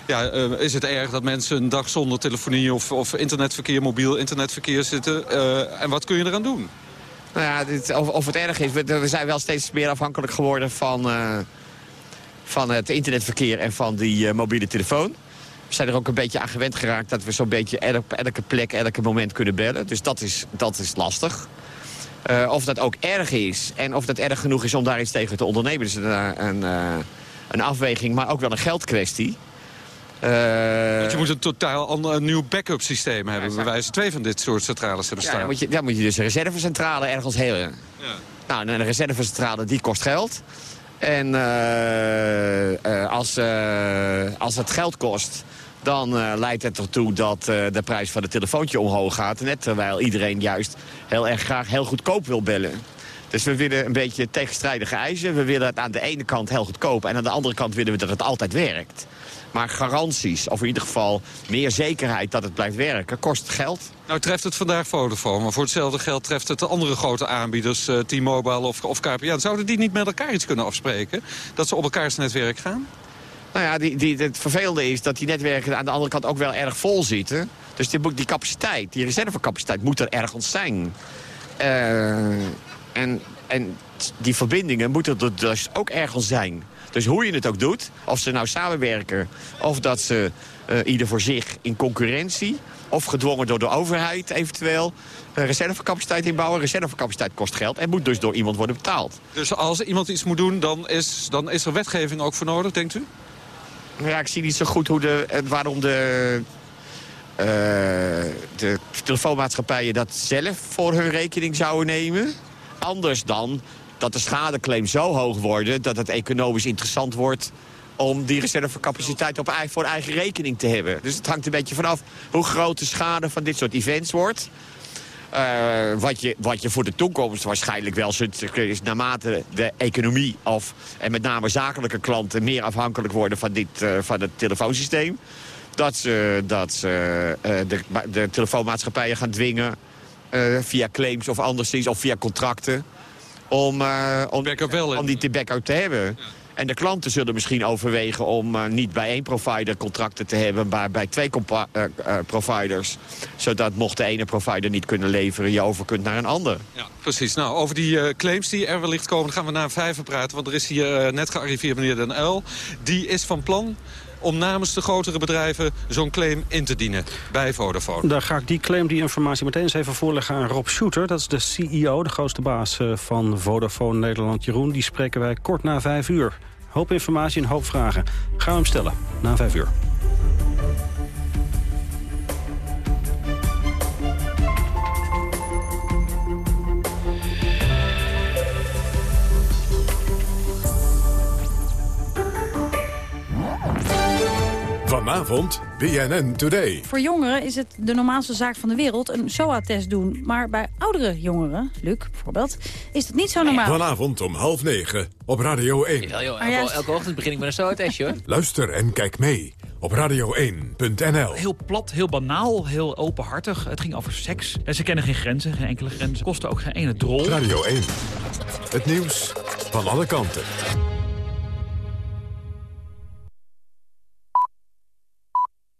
[SPEAKER 27] ja, uh, is het erg dat mensen een dag zonder telefonie of, of internetverkeer, mobiel internetverkeer zitten? Uh, en wat kun je eraan doen?
[SPEAKER 29] Nou ja, dit, of, of, het erg is, we, we, zijn wel steeds meer afhankelijk geworden van, uh, van het internetverkeer en van die uh, mobiele telefoon. We zijn er ook een beetje aan gewend geraakt dat we zo'n beetje op elke plek, elke moment kunnen bellen. Dus dat is, dat is lastig. Uh, of dat ook erg is en of dat erg genoeg is om daar iets tegen te ondernemen. is een, een, een afweging, maar ook wel een geldkwestie.
[SPEAKER 27] Uh, Want je moet een totaal ander, een nieuw backup systeem hebben. Ja, bij wijze twee van dit soort centrales hebben staan.
[SPEAKER 29] Ja, dan, moet je, dan moet je dus een reservecentrale ergens heel. Ja. Nou, een reservecentrale die kost geld. En uh, uh, als, als het geld kost, dan leidt het ertoe dat de prijs van het telefoontje omhoog gaat. Net terwijl iedereen juist heel erg graag heel goedkoop wil bellen. Dus we willen een beetje tegenstrijdige eisen. We willen het aan de ene kant heel goedkoop en aan de andere kant willen we dat het altijd werkt. Maar garanties, of in ieder geval meer zekerheid dat het blijft werken, kost geld.
[SPEAKER 27] Nou treft het vandaag Vodafone, maar voor hetzelfde geld treft het de andere grote aanbieders, uh, T-Mobile of, of KPN. Zouden die niet met elkaar iets kunnen afspreken? Dat ze op elkaars netwerk gaan?
[SPEAKER 29] Nou ja, die, die, het vervelende is dat die netwerken aan de andere kant ook wel erg vol zitten. Dus die, die capaciteit, die reservecapaciteit moet er ergens zijn. Uh, en, en die verbindingen moeten er dus ook ergens zijn. Dus hoe je het ook doet, of ze nou samenwerken... of dat ze uh, ieder voor zich in concurrentie... of gedwongen door de overheid eventueel... Uh, reservecapaciteit inbouwen. Reservecapaciteit kost geld en moet dus door iemand worden betaald.
[SPEAKER 27] Dus als iemand iets moet doen, dan is, dan is er wetgeving ook voor nodig, denkt u?
[SPEAKER 29] Ja, ik zie niet zo goed hoe de, waarom de, uh, de telefoonmaatschappijen dat zelf voor hun rekening zouden nemen. Anders dan dat de schadeclaims zo hoog worden... dat het economisch interessant wordt om die reservecapaciteit op, voor eigen rekening te hebben. Dus het hangt een beetje vanaf hoe groot de schade van dit soort events wordt. Eh, wat, je, wat je voor de toekomst waarschijnlijk wel zult... is naarmate de economie of, en met name zakelijke klanten... meer afhankelijk worden van, dit, uh, van het telefoonsysteem... dat ze, dat ze uh, de, de telefoonmaatschappijen gaan dwingen... via claims of anderszins, of via contracten... om, om, om die tobacco te hebben... En de klanten zullen misschien overwegen om uh, niet bij één provider contracten te hebben... maar bij twee uh, uh, providers. Zodat mocht de ene provider niet kunnen leveren, je over kunt naar een ander.
[SPEAKER 27] Ja, precies. Nou, over die claims die er wellicht komen, gaan we naar vijver praten. Want er is hier net gearriveerd meneer Den Uil. Die is van plan om namens de grotere bedrijven zo'n claim in te dienen bij Vodafone.
[SPEAKER 11] Daar ga ik die claim, die informatie meteen eens even voorleggen aan Rob Shooter. Dat is de CEO, de grootste baas van Vodafone Nederland. Jeroen, die spreken wij kort na vijf uur. Hoop informatie en hoop vragen. Gaan we hem stellen na vijf uur.
[SPEAKER 1] Vanavond BNN Today.
[SPEAKER 30] Voor jongeren is het de normaalste zaak van de wereld een SOA-test doen. Maar bij oudere jongeren, Luc bijvoorbeeld, is het niet zo normaal.
[SPEAKER 1] Vanavond om half negen op Radio 1.
[SPEAKER 31] Jawel, joh, elke, elke ochtend begin ik met een SOA-testje hoor. <laughs>
[SPEAKER 1] Luister en kijk mee op radio1.nl.
[SPEAKER 32] Heel plat, heel banaal, heel openhartig. Het ging over seks. En ze kennen geen grenzen, geen enkele grenzen. Kosten ook geen ene drol.
[SPEAKER 1] Radio 1. Het nieuws van alle kanten.